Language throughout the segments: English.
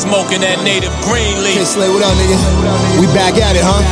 Smoking that native green leaf. Slay, what up, nigga? We back at it, huh?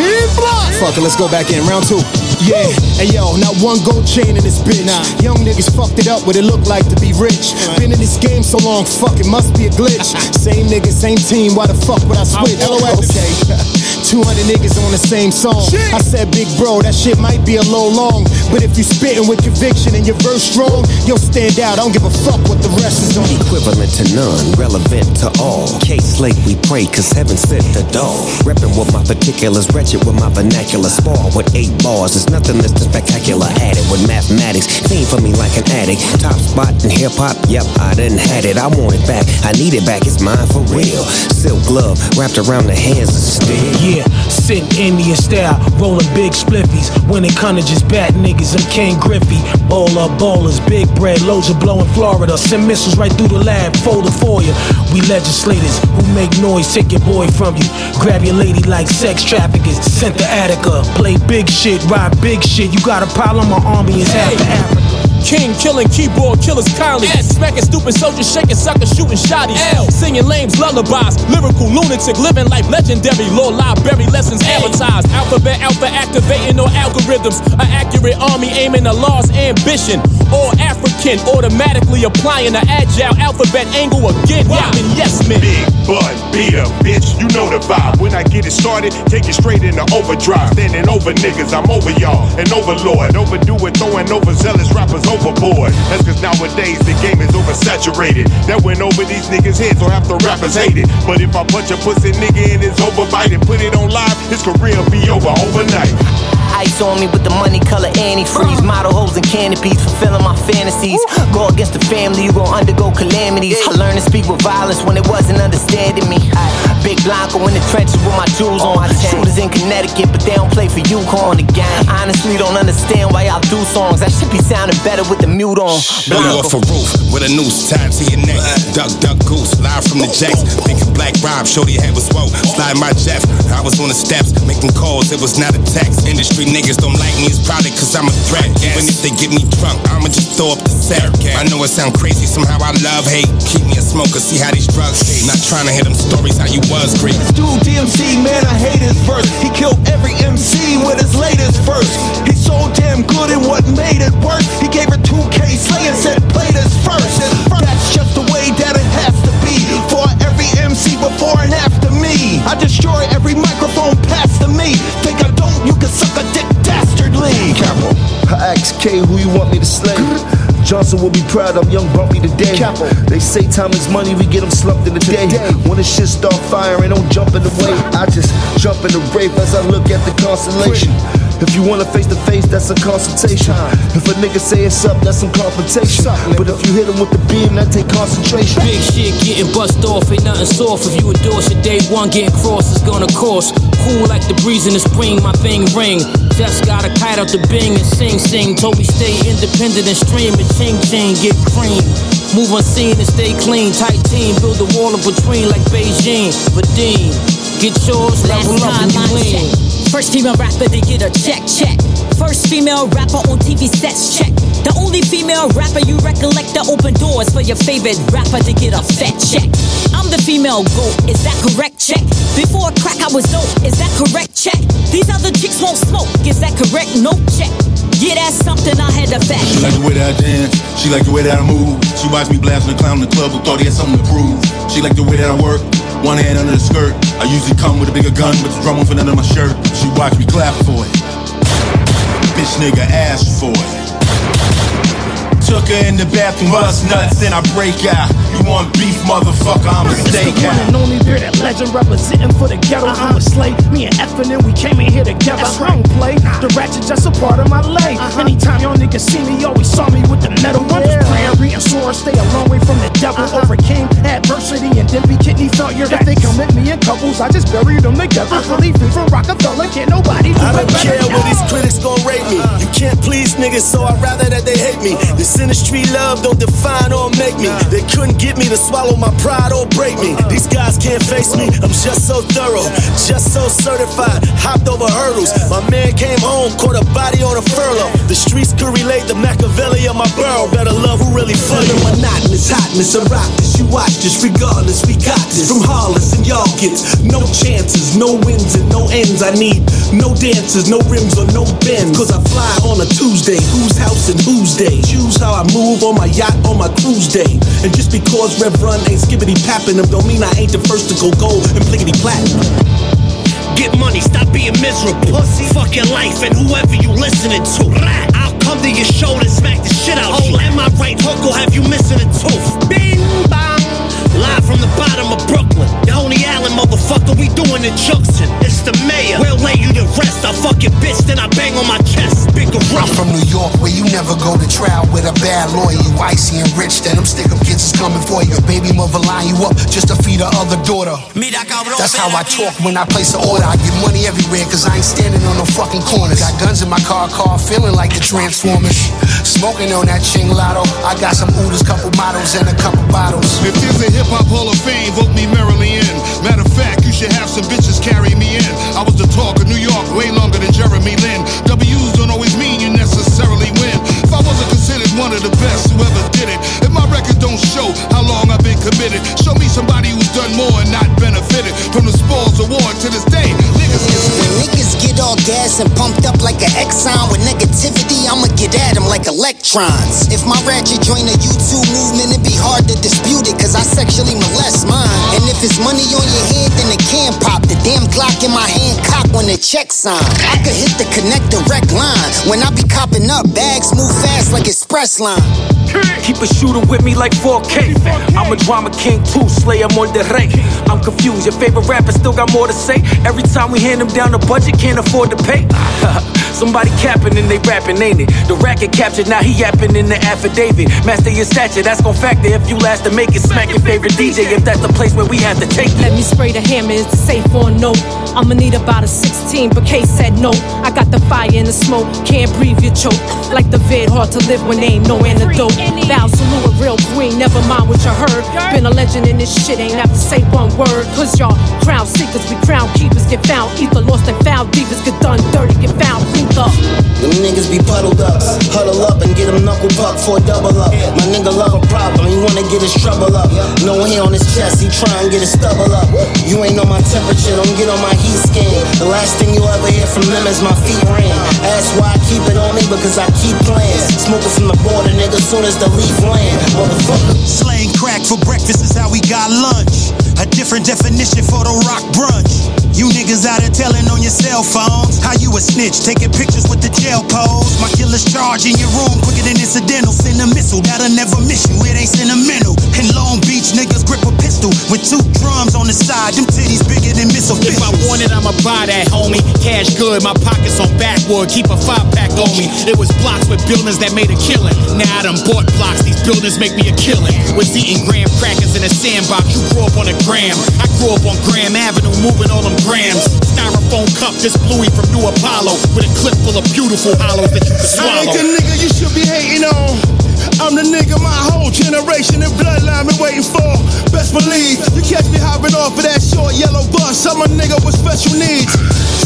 Deep block. Fuck it, let's go back in. Round two. Yeah, and yo, not one gold chain in this bitch. Nah. Young niggas fucked it up what it looked like to be rich. Been in this game so long, fuck it must be a glitch. same nigga, same team, why the fuck would I switch? Okay. 200 niggas on the same song. I said, big bro, that shit might be a little long. But if you spitting with conviction and your verse strong, you'll stand out. I don't give a fuck what the rest is on. Equivalent to none, relevant to all. K Slay, we pray, cause heaven sent the dog. Reppin' with my particulars, wretched with my vernacular. Spar with eight bars, it's nothing less than spectacular. Added with mathematics, theme for me like an addict. Top spot in hip hop, yep, I done had it. I want it back, I need it back, it's mine for real. Silk glove wrapped around the hands of steel. Yeah, sitting Indian style, rolling big spliffies. When it come to just bat niggas, I'm Ken Griffey. Ball up ballers, big bread, loads of blow in Florida. Send missiles right through the lab, fold it for you. We legislators who make noise, take your boy from you. Grab your lady like sex traffickers, sent to Attica. Play big shit, ride big shit. You got a problem, my army is half of Africa. King killing keyboard killers kindly. Smacking stupid soldiers, shaking suckers, shooting shotties. Singing lames, lullabies. Lyrical lunatic, living life legendary. Lord library lessons advertised. Alphabet alpha activating all algorithms. An accurate army aiming a lost ambition. All African, automatically applying the agile alphabet angle again. Yapping yes men. Big bud, beat up, bitch. You know the vibe. When I get it started, take it straight into overdrive. Standing over niggas, I'm over y'all. An overlord. Overdo it, throwing overzealous rappers overboard. That's cause nowadays the game is oversaturated. That went over these niggas' heads, so half the rappers hate it. But if I punch a pussy nigga in his overbite and put it on live, his career'll be over overnight. Ice on me with the money color antifreeze. Model holes and canopies, fulfilling my fantasies. Go against the family, you gon' undergo calamities. I learned to speak with violence when it wasn't understanding me. Big Blanco in the trenches with my jewels on. I shooters in Connecticut, but they don't play for you UConn. The gang honestly don't understand why y'all do songs. That should be sounding better with the mute on. Blow off a roof with a noose tied to your neck. Duck, duck, goose, live from the jacks. Thinking Black Rob, shorty head was woke. Slide my Jeff, I was on the steps, making calls, it was not a text. Industry niggas don't like me, it's probably cause I'm a threat. Even if they get me drunk, I'ma just throw up the set. I know it sound crazy, somehow I love hate. Keep me a smoker, see how these drugs taste. Not trying to hear them stories how you was great. Dude, DMC, man, I hate his verse. He killed every MC with his latest verse. He's so damn good at what made it work. He gave her 2K slay and said, play this first. That's just the way that it has to be. For every MC before and after me. I destroy every microphone passed to me. Think I ask K who you want me to slay. Johnson will be proud I'm young Bumpy today. Capo. They say time is money, we get them slumped in the day. When the shit start firing, don't jump in the way. I just jump in the rave as I look at the constellation. If you wanna face to face, that's a consultation. If a nigga say it's up, that's some confrontation. But if you hit him with the beam, that take concentration. Big shit getting bust off, ain't nothing soft. If you endorse your day one, getting crossed is gonna cost. Cool like the breeze in the spring, my thing ring. Just got a kite out the bing and sing, sing. Told me stay independent and stream and ching, ching, get cream. Move unseen and stay clean. Tight team, build a wall in between like Beijing. Vadim, get yours, level up and you lean. First female rapper to get a check, check. First female rapper on TV sets, check. The only female rapper you recollect to open doors for your favorite rapper to get a fat check. I'm the female goat, is that correct? Check. Before crack, I was dope, is that correct? Check. These other chicks won't smoke, is that correct? No check. Yeah, that's something I had to fact. She like the way that I dance. She like the way that I move. She watched me blasting the clown in the club who thought he had something to prove. She like the way that I work. One hand under the skirt. I usually come with a bigger gun, but the drum off under my shirt. She watch me clap for it. Bitch nigga asked for it. Took her in the bathroom, bust nuts, then I break out. You want beef, motherfucker? I'm a steak One and only bearded legend representing for the ghetto. I'm a slave. Me and Effin and we came in here together. I don't play. The ratchet just a part of my lay. Uh-huh. Anytime y'all niggas see me, always saw me with the metal. I'm just praying, reading swords, stay a long way from the devil. Uh-huh. Overcame adversity and then be kidney failure. If they come at me in couples, I just bury them together. Uh-huh. Fully free from Rockefeller, can't nobody do I don't better. care what these critics gon' rate me. You can't please niggas, so I'd rather that they hate me. This industry love don't define or make me. They couldn't get me to swallow my pride or break me. These guys can't face me. I'm just so thorough, just so certified. Hopped over hurdles. My man came home, caught a body on a furlough. The streets could relate the Machiavelli of my borough. Better love who really for you. monotonous, hotness. I rock this, you watch this, regardless, we got this. From Hollis and y'all gets no chances, no wins and no ends. I need no dances, no rims or no bends. Cause I fly on a Tuesday, whose house and whose day? Choose how I move on my yacht on my cruise day. And just because Rev Run ain't skibbity papping them, don't mean I ain't the first to go gold and blickety platinum. Get money, stop being miserable. Pussy. Fuck your life and whoever you listening to. I'll come to your show and smack the shit out oh, you. And my right hook will have you missing a tooth. Bing bang. Live from the bottom of Brooklyn. Coney Island, motherfucker, we doing the junction. It's the mayor. We'll lay you to rest. I fuck your bitch, then I bang on my chest. Big I'm from New York, where you never go to trial with a bad lawyer. You icy and rich, then them stick up kids is coming for you. Baby mother line you up just to feed her other daughter. That's how I talk when I place an order. I get money everywhere, cause I ain't standing on no fucking corners. Got guns in my car, car feeling like the Transformers. Smoking on that Ching Lotto. I got some Oodles, couple models, and a couple bottles. If there's a hip hop hall of fame, vote me merrily in. Of you should have some bitches carry me in. I was the talk of New York way longer than Jeremy Lin. W's don't always mean you necessarily win. If I wasn't considered one of the best who ever did it, if my record don't show how long I've been committed, show me somebody who's done more and not benefited from the spoils award to this day. All gas and pumped up like an Exxon with negativity, I'ma get at them like electrons. If my ratchet join the YouTube movement, it'd be hard to dispute it, cause I sexually molest mine. And if it's money on your head, then it can pop. The damn clock in my hand cock when the check sign. I could hit the connect direct line. When I be copping up, bags move fast like express line. Keep a shooter with me like 4K. I'm a drama king too, Slayer Monterrey. I'm confused, your favorite rapper still got more to say. Every time we hand him down a budget, can't afford to pay. Somebody capping and they rapping, ain't it? The racket captured, now he yapping in the affidavit. Master your stature, that's gon' factor if you last to make it. Smack your favorite DJ if that's the place where we have to take it. Let me spray the hammer, it's safe on no. I'ma need about a 16, but K said no. I got the fire and the smoke, can't breathe, you choke. Like the vid, hard to live when ain't no antidote. Val salute a real queen, never mind what you heard. Been a legend in this shit, ain't have to say one word. Cause y'all crown seekers, we crown keepers, get found. Either lost and found, divas get done dirty, get found, lethal. Them niggas be puddled up, huddle up and get him knuckle puck for a double up. My nigga love a problem, he wanna get his trouble up. No hair on his chest, he try and get his stubble up. You ain't know my temperature, don't get on my heat skin. The last thing you'll ever hear from them is my feet ring. Ask why I keep it on me, because I keep playing. Smoking from the border, nigga, soon as the leaf land. Motherfucker. Slaying crack for breakfast is how we got lunch. A different definition for the your cell phones how you a snitch, taking pictures with the jail pose. My killer's charge in your room quicker than incidental. Send a missile that'll never miss you. It ain't sentimental. In Long Beach, niggas grip a pistol with two drums on the side. Them titties bigger than missile If I want it, I'ma buy that, homie. Cash good, my pockets on backwood. Keep a five pack on me. It was blocks with buildings that made a killing. Now I done bought blocks. These buildings make me a killing. Was eating graham crackers in a sandbox. You grew up on a gram. I grew up on Graham Avenue, moving all them grams. Styrofoam cup, this bluey from New Apollo, with a clip full of beautiful hollows that you can I ain't the nigga you should be hating on. I'm the nigga my whole generation and bloodline been waiting for. Best believe you catch me hopping off of that short yellow bus. I'm a nigga with special needs.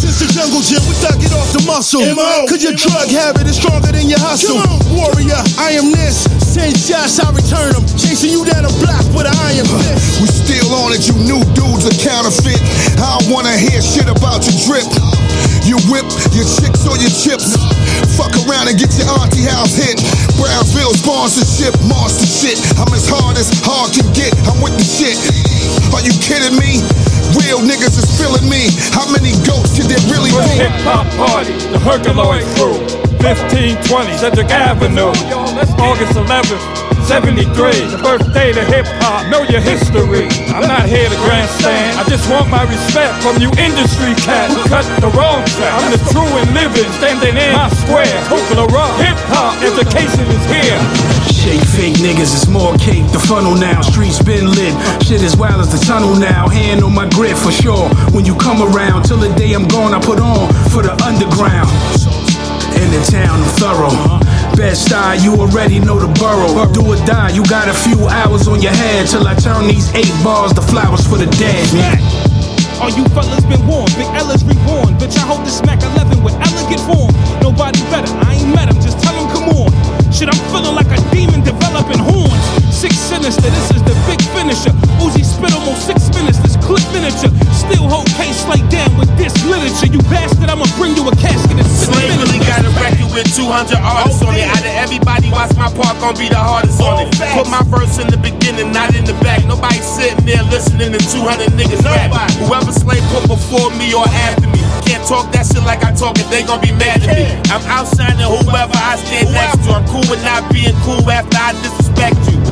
Since the jungle gym, we thug it off the muscle. Cause your drug habit is stronger than your hustle. Warrior, I am this. Send shots, I return them. Chasing you down the block with an iron fist. We still on it, you new dudes are counterfeit. I don't wanna hear shit about your drip. Your whip, your chicks or your chips. Fuck around and get your auntie house hit. Brownsville sponsorship, monster shit. I'm as hard as hard can get. I'm with the shit. Are you kidding me? Real niggas is feeling me. How many goats could there really For the be? hip hop party, the Herculoid crew, 1520 Sedgwick Avenue, August 11th, 73, the birthday to hip hop. Know your history. I'm not here to grandstand. I just want my respect from you industry cats who cut the wrong track. I'm the true and living, standing in my square. Coca rock, hip hop, education is here. Shake fake niggas, it's more cake. The funnel now, streets been lit. Shit as wild as the tunnel now. Hand on my grip for sure. When you come around, till the day I'm gone, I put on for the underground. In the town, I'm thorough. Best style, you already know the borough. Do or die, you got a few hours on your head till I turn these eight bars to flowers for the dead. All you fellas been warned, Big Ella's reborn. Bitch, I hold this Mac 11 with elegant form. Nobody better, I ain't met him, just tell him come on. Shit, I'm feeling like a demon developing horns. Six sinister. This is the big finisher. Uzi spit almost six minutes. This clip miniature. Still hold case laid down with this literature. You bastard, I'ma bring you a casket and really got a record with 200 artists on it. Out of everybody, watch my part gon' be the hardest on it. Put my verse in the beginning, not in the back. Nobody sitting there listening to 200 niggas rap. Whoever Slay put before me or after me. Can't talk that shit like I talk it, they gon' be mad at me. I'm outshining whoever I stand next to. I'm cool with not being cool after I disrespect you.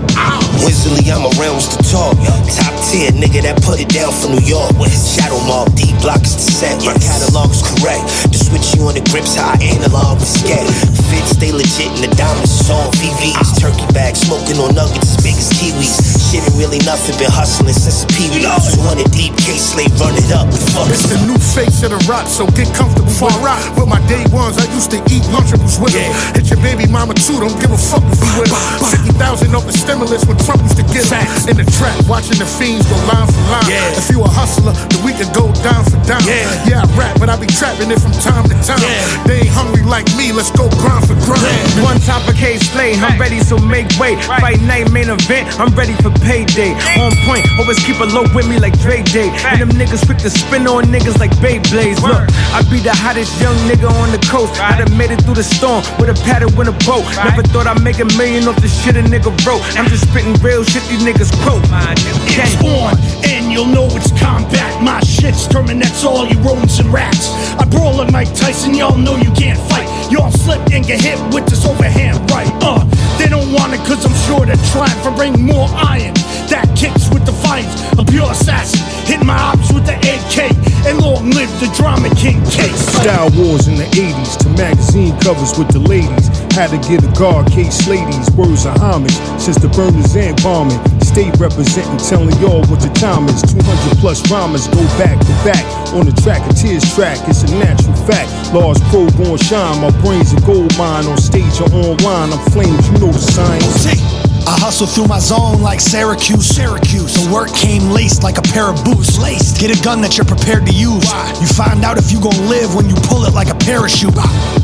Wizzily, I'm around to talk. Top tier nigga that put it down for New York. Shadow Mob, D block is the set. My catalog's correct. The switch you on the grips, how I analog the scat. Fits stay legit in the diamonds is on VVs. Turkey bag smoking on nuggets as big as kiwis. Shit ain't really nothing, been hustling since a pee wee. 200 deep K Slay, run it up. Fuck It's the new face of the rock, so get comfortable for I rock. With my day ones, I used to eat Lunchables with them. Hit your baby mama too, don't give a fuck if you with her. 50,000 off the stimulus when Trump used to give her. In the trap, watching the fiends go line for line. If you a hustler, then we can go down for down. Yeah, I rap, but I be trapping it from time to time. They ain't hungry like me, let's go grind for grind. One top of K Slay, I'm ready, so make way. Fight night main event, I'm ready for payday. On point, always keep a low with me like Dre Day. And them niggas quick to spin on niggas like Beyblades. Look, I be the hottest young nigga on the coast. I done made it through the storm with a paddle in a boat. Never thought I'd make a million off the shit a nigga wrote. I'm just spitting real shit these niggas quote. It's on, and you'll know it's combat. My shit's Terminix, all you rodents and rats. I brawl like Mike Tyson, y'all know you can't fight. Y'all slip and get hit with this overhand right. Uh, they don't want it cause I'm sure they're trying to bring more iron. That kicks with defiance, a pure assassin. Hit my ops with the AK, and long live the drama king case. Style wars in the 80s to magazine covers with the ladies. Had to get a guard case ladies, words of homage since the burners and bombing. Stay representing, telling y'all what the time is. 200 plus rhymers go back to back on the track. of tears track, it's a natural fact. Large pro gon' shine, my brain's a gold mine on stage or online. I'm flames, you know the signs. I hustle through my zone like Syracuse, Syracuse. The work came laced like a pair of boots. Laced. Get a gun that you're prepared to use. You find out if you gon' live when you pull it like a parachute.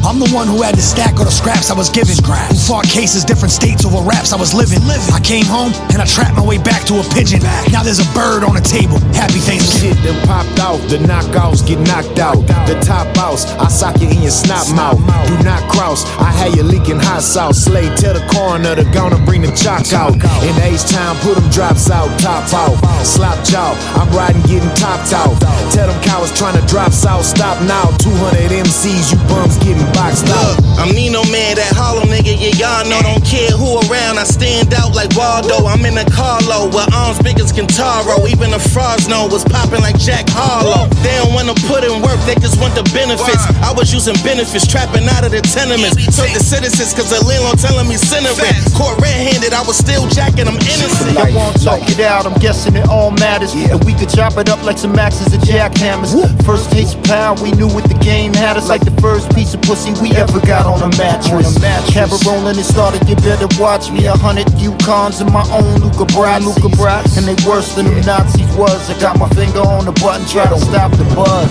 I'm the one who had to stack all the scraps I was given. Who fought cases, different states over raps I was living. I came home and I trapped my way back to a pigeon. Back. Now there's a bird on a table. Happy Thanksgiving. Shit done popped out, the knockouts get knocked out. The top house, I sock you in your snot mouth. Do not cross, I had you leaking hot sauce. Slay, tell the coroner to gonna bring the chalk out. In H time, put them drops out, top out. Slap jaw, I'm riding, getting topped out. Tell them cowards trying to drop south, stop now. 200 MCs, you bums getting boxed out. I'm Nino Man, that hollow nigga, yeah, y'all know. Don't care who around, I stand out like Waldo. I'm in a Carlo with arms big as Kentaro. Even the frogs know was popping like Jack Harlow. They don't wanna put in work, they just want the benefits. I was using benefits, trapping out of the tenements. Serve the citizens, cause the landlord telling me center rent. Caught red handed, I was still jacking, I'm innocent. I won't talk it out, I'm guessing it all matters. And we could chop it up like some axes and jackhammers. First taste of power, we knew what the game had us. Like the first piece of pussy we ever got on a mattress. Have it rolling and started, you better watch me. A hundred Yukons in my own Luca Brasi. Luca Brasi. And they worse than them Nazis was. I got my finger on the button, try to stop the buzz.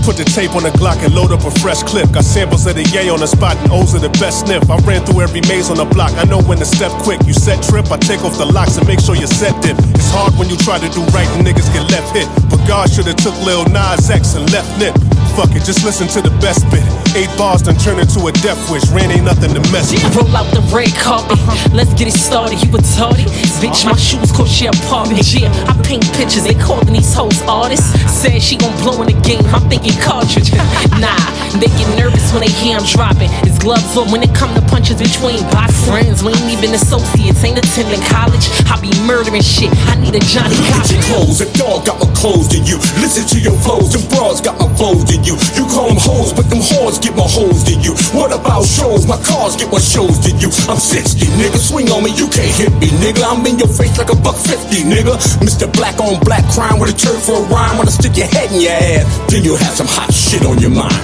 Put the tape on the Glock and load up a fresh clip. Got samples of the yay on the spot and O's are the best sniff. I ran through every maze on the block. I know when to step quick. You set trip, I take off the locks and make sure you set dip. It's hard when you try to do right and niggas get left hit. But God should've took Lil Nas X and left nip. Fuck it, just listen to the best bit. Eight bars done turn into a death wish. Ran ain't nothing to mess with. Roll out the red carpet. Let's get it started. You retarded. Bitch, my shoes cost she apartment. Yeah, I paint pictures. They calling these hoes artists. Said she gon' blow in the game. I'm thinking cartridge. nah, they get nervous when they hear I'm dropping. It's gloves on when it come to punches between box friends. We ain't even associates. Ain't attending college. I be murdering shit. I need a Johnny Look at your clothes, a dog got more clothes than you. Listen to your flows, them bras got more flows than you. You call them hoes, but them whores get more hoes than you. What about shows? My cars get more shows than you. I'm 60, nigga. Swing on me, you can't hit me, nigga. I'm in your face like a buck 50, nigga. Mr. Black on black crime with a turn for a rhyme. Wanna stick your head in your ass, then you'll have some hot shit on your mind.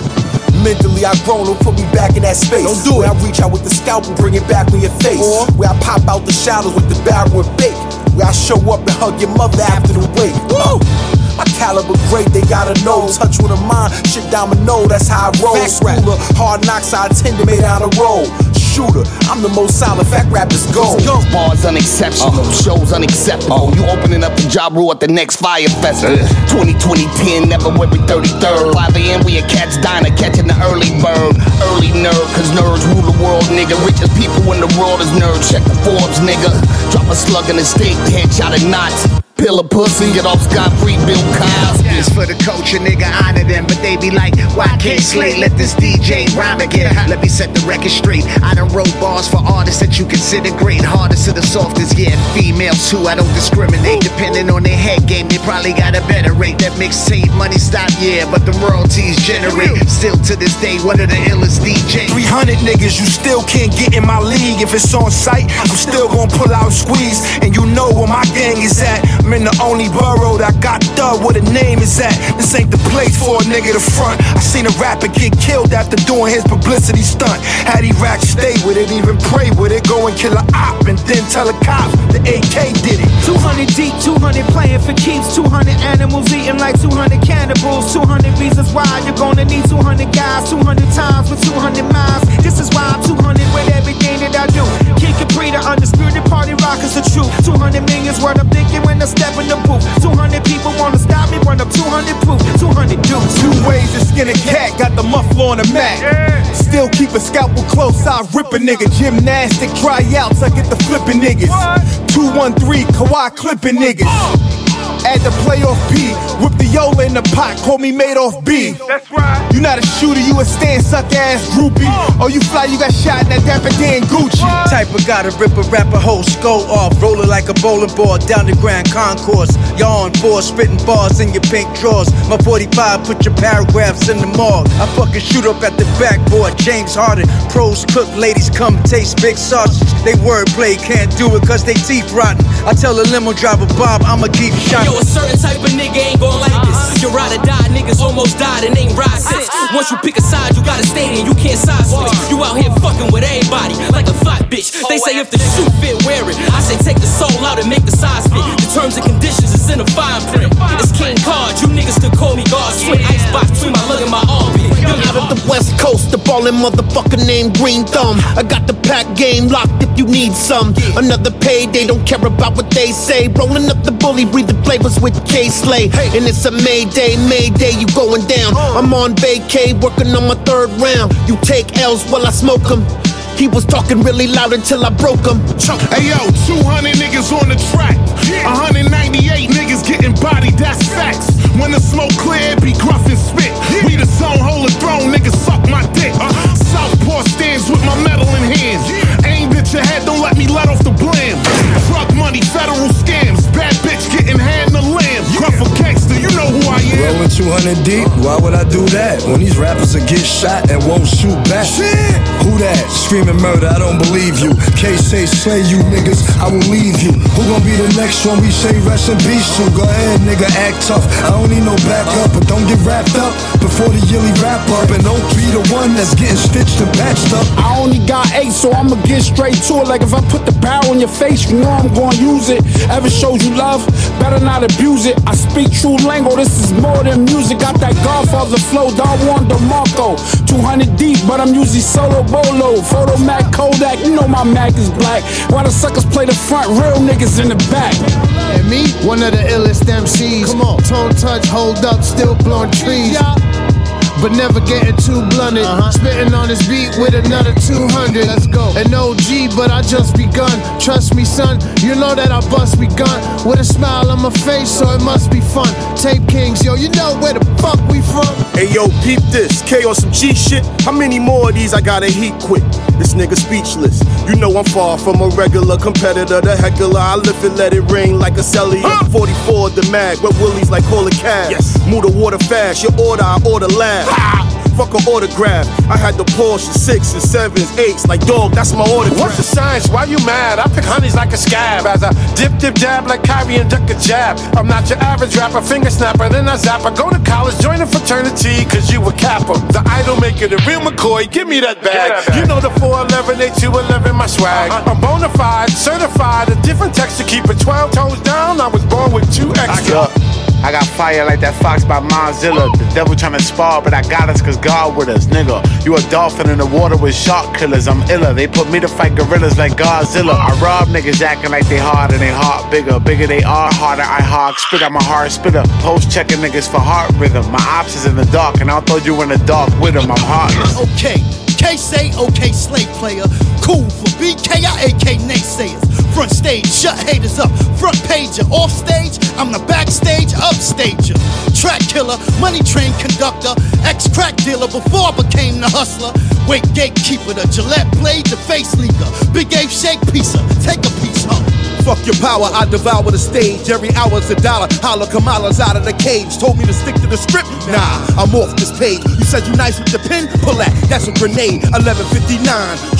Mentally, I grown, don't put me back in that space. Don't do it. Where I reach out with the scalp and bring it back on your face. Or Where I pop out the shadows with the barrel and bake. Where I show up and hug your mother after the wake. Woo! My caliber great, they gotta know. Touch with a mind, shit domino, that's how I roll. Schooler, hard knocks, I attended, made out a roll. shooter. I'm the most solid fact rappers go. go. Bars unexceptional, uh-huh. shows unacceptable. Uh-huh. You opening up the job rule at the next Fyre Festival. Uh-huh. 2020 10, never every 33rd. 5 a.m. we at Cat's Diner, catching the early bird. Early nerd, cause nerds rule the world, nigga. Richest people in the world is nerds. Check the Forbes, nigga. Drop a slug in the stick, headshot at knots. Pill a pussy, get off scot free, Bill Cosby. It's for the culture, nigga, honor them. But they be like, why can't Slay let this DJ rhyme again? Let me set the record straight. I done wrote bars for artists that you consider great. Hardest to the softest, yeah. Females too, I don't discriminate. Depending on their head game, they probably got a better rate. That mixtape money stop, yeah, but the royalties generate. Still to this day, one of the illest DJs. 300 niggas, you still can't get in my league. If it's on site, I'm still gonna pull out squeeze. And you know where my gang is at. I'm in the only borough that got thug where the name is at. This ain't the place for a nigga to front. I seen a rapper get killed after doing his publicity stunt. Had rack stay with it, even pray with it, go and kill a op and then tell a cop the AK did it. 200 deep, 200 playing for keeps, 200 animals eating like 200 cannibals, 200 reasons why you're gonna need 200 guys, 200 times with 200 miles. This is why I'm 200 with everything that I do. Kid Capri, the undisputed party rock is the truth. 200 million's worth I'm thinking when I step in the booth. 200 people wanna stop me, run up 200 proof, 200 dudes. Two ways to skin a cat, got the muffler on the mat. Still keep a scalpel close, I rip a nigga. Gymnastic tryouts, I get the flipping niggas. 213, Kawhi clipping niggas. Add the playoff P. Whip the Yola in the pot, call me Madoff B. That's right. You not a shooter, you a stand suck ass groupie. Oh, you fly, you got shot in that Dapper Dan Gucci. What? Type of gotta rip a rapper whole skull off. Roll it like a bowling ball down the Grand Concourse. Y'all on four spitting bars in your pink drawers. My 45, put your paragraphs in the morgue. I fucking shoot up at the backboard. James Harden, pros cook, ladies come taste big sausage. They wordplay, can't do it cause they teeth rotten. I tell the limo driver Bob, I'ma keep shining. Yo, a certain type of nigga ain't gon' like this. You ride or die, niggas almost died and ain't ride since. Once you pick a side, you gotta stay in, you can't side switch. You out here fucking with everybody like a fat bitch. They say if the shoe fit, wear it. I say take the soul out and make the size fit. The terms and conditions is in a fine print. It's King Card, you niggas could call me God. Swing icebox between my lug and my armpit. Out of the west coast, the ballin' motherfucker named Green Thumb. I got the pack game locked if you need some. Another payday, don't care about what they say. Rolling up the bully, breathe the flavors with K Slay. And it's a Mayday, Mayday, you going down. Uh. I'm on vacay, working on my third round. You take L's while I smoke them. He was talking really loud until I broke him. Hey yo, 200 niggas on the track. 198 niggas getting bodied, that's facts. When the smoke clear, it be gruff and spit. We the zone, hold the throne, niggas suck my dick. Uh-huh. Southpaw stands with my metal in hands. Aimed at your head, don't let me let off the blam. Drug money, federal 200 deep, why would I do that? When these rappers will get shot and won't shoot back. Who that? Screaming murder, I don't believe you. K say slay you niggas, I will leave you. Who gon' be the next one we say rest in peace to? Go ahead, nigga, act tough. I don't need no backup, but don't get wrapped up before the yilly wrap up. And don't be the one that's getting stitched and patched up. I only got eight, so I'ma get straight to it. Like if I put the barrel in your face, you know I'm gonna use it. Ever showed you love, better not abuse it. I speak true lingo, this is more than music. Got that Godfather flow, Don Juan DeMarco. 200 deep, but I'm usually solo bolo. Photo Mac Kodak, you know my Mac is black. Why the suckers play the front, real niggas in the back. And me, one of the illest MCs. Come on. Tone touch, hold up, still blowing trees. But never getting too blunted. Uh-huh. Spitting on this beat with another 200. Let's go. An OG, but I just begun. Trust me, son, you know that I bust me gun. With a smile on my face, so it must be fun. Tape Kings, yo, you know where the fuck we from? Hey yo, peep this. K on some G shit. How many more of these I gotta heat quick? This nigga speechless. You know I'm far from a regular competitor. The heckler, I lift it, let it ring like a celly. 44 the mag, wet willies like call a cab. Yes. Move the water fast, your order, I order lab. Fuck an autograph. I had the Porsche sixes, sevens, eights. Like dog, that's my autograph. What's the science? Why you mad? I pick honeys like a scab. As I dip, dip, jab like Kyrie and duck a jab. I'm not your average rapper, finger snapper, then I zap. I go to college, join a fraternity, cause you a capper. The idol maker, the real McCoy, give me that bag. You know the 411, 8211, my swag. I'm bona fide, certified, a different texture, keep it 12 toes down. I was born with two extra. I got fire like that fox by Mozilla. The devil tryna spar, but I got us cause God with us, nigga. You a dolphin in the water with shark killers. I'm iller. They put me to fight gorillas like Godzilla. I rob niggas acting like they hard and they heart bigger. Bigger they are, harder I hawk. Spit out my heart spitter. Post checking niggas for heart rhythm. My ops is in the dark and I'll throw you in the dark with them. I'm heartless. Okay. K say okay, slave player. Cool for BK, I AK naysayers. Front stage, shut haters up. Front pager, off stage, I'm the backstage upstager. Track killer, money train conductor, ex crack dealer before I became the hustler. Wait gatekeeper, the Gillette blade, the face leaker. Big Ape shake pizza, take a piece home. Fuck your power, I devour the stage. Every hour's a dollar. Holla Kamala's out of the cage. Told me to stick to the script. Nah, I'm off this page. You said you nice with the pen? Pull that, that's a grenade. 1159.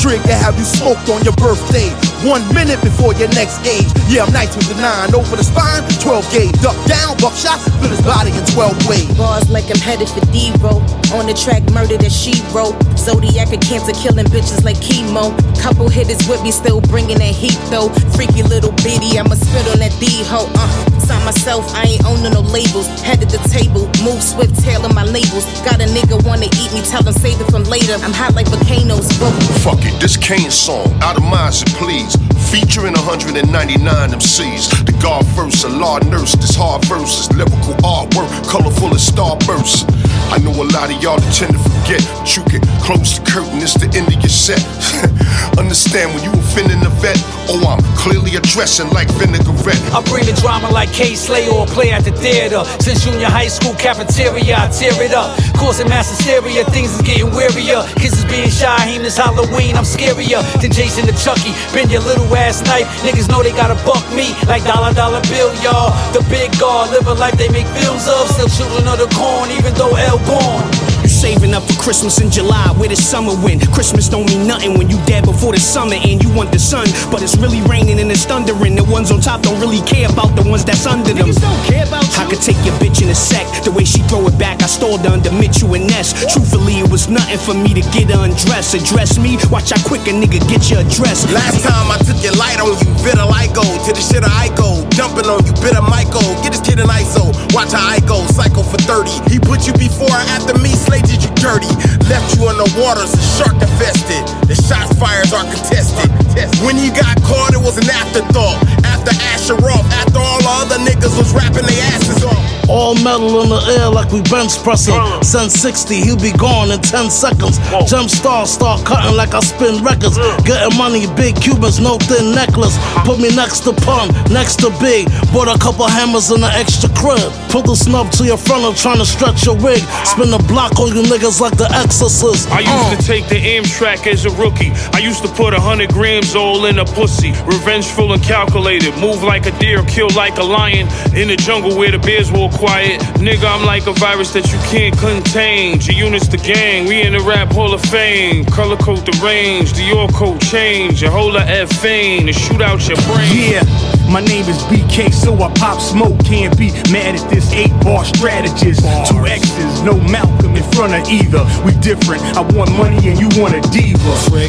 Trigger have you smoked on your birthday. One minute before your next age. Yeah, I'm nice with the nine. Over the spine, 12 gauge. Duck down, buckshot, split his body in 12 ways. Bars like I'm headed for D-Row. On the track, murder that she wrote. Zodiac of cancer killing bitches like chemo. Couple hitters with me, still bringing that heat though. Freaky little bitty, I'ma spit on that D-Ho. Uh, sign myself, I ain't owning no labels. Head of the table, move swift, tailor my labels. Got a nigga wanna eat me, tell him save it from later. I'm hot like volcanoes, whoa. Fuck it, this Kane song, out of mind, so please. Featuring 199 MCs. The God first, a law nurse. This hard verse is lyrical artwork, colorful as starbursts. I know a lot of y'all tend to forget, but you can close the curtain, it's the end of your set. Understand when you offending the vet, oh, I'm clearly addressing like vinaigrette. I bring the drama like K Slay or play at the theater. Since junior high school cafeteria, I tear it up. Causing mass hysteria, things is getting wearier. Kids is being Shaheem this Halloween, I'm scarier than Jason the Chucky. Your little ass knife, niggas know they gotta buck me like dollar dollar bill, y'all. The big guard, live a life they make films of. Still children of the corn, even though L born. You saving up for Christmas in July, where the summer went. Christmas don't mean nothing when you dead before the summer and you want the sun. But it's really raining and it's thundering. The ones on top don't really care about the ones that's under them. don't care about you. I could take your bitch in a sec. The way she throw it back, I stalled her under Mitchell and Ness. Truthfully, it was nothing for me to get her undressed. Address me, watch how quick a nigga get your address. Last time I took your light on you, vitiligo. To the shit I go, dumping on you, bitter Michael. Get this kid an ISO, watch how I go, cycle for 30. He put you before or after me, Slay did you dirty. Left you in the waters, a shark infested. The shots fires are contested. When he got caught, it was an afterthought. After Asher off, after all the other niggas was rapping their asses off. All metal in the air like we bench pressing. Uh. Send 60, he'll be gone in 10 seconds. Jump star, start cutting like I spin records. Uh. Getting money, big Cubans, no thin necklace. Put me next to Pun, next to Big. Bought a couple hammers and an extra crib. Put the snub to your front, I'm trying to stretch your wig. Spin the block on you niggas like the exorcist. I used uh. to take the Amtrak as a rookie. I used to put a hundred grams all in a pussy. Revengeful and calculated. Move like a deer, kill like a lion. In the jungle where the bears walk quiet. Nigga, I'm like a virus that you can't contain. G Unit's the gang, we in the rap hall of fame. Color code the range, the your code change. A whole of F fame to shoot out your brain. Yeah, my name is BK, so I pop smoke. Can't be mad at this eight bar strategist. Two X's, no Malcolm in front of either. We different. I want money and you want a diva.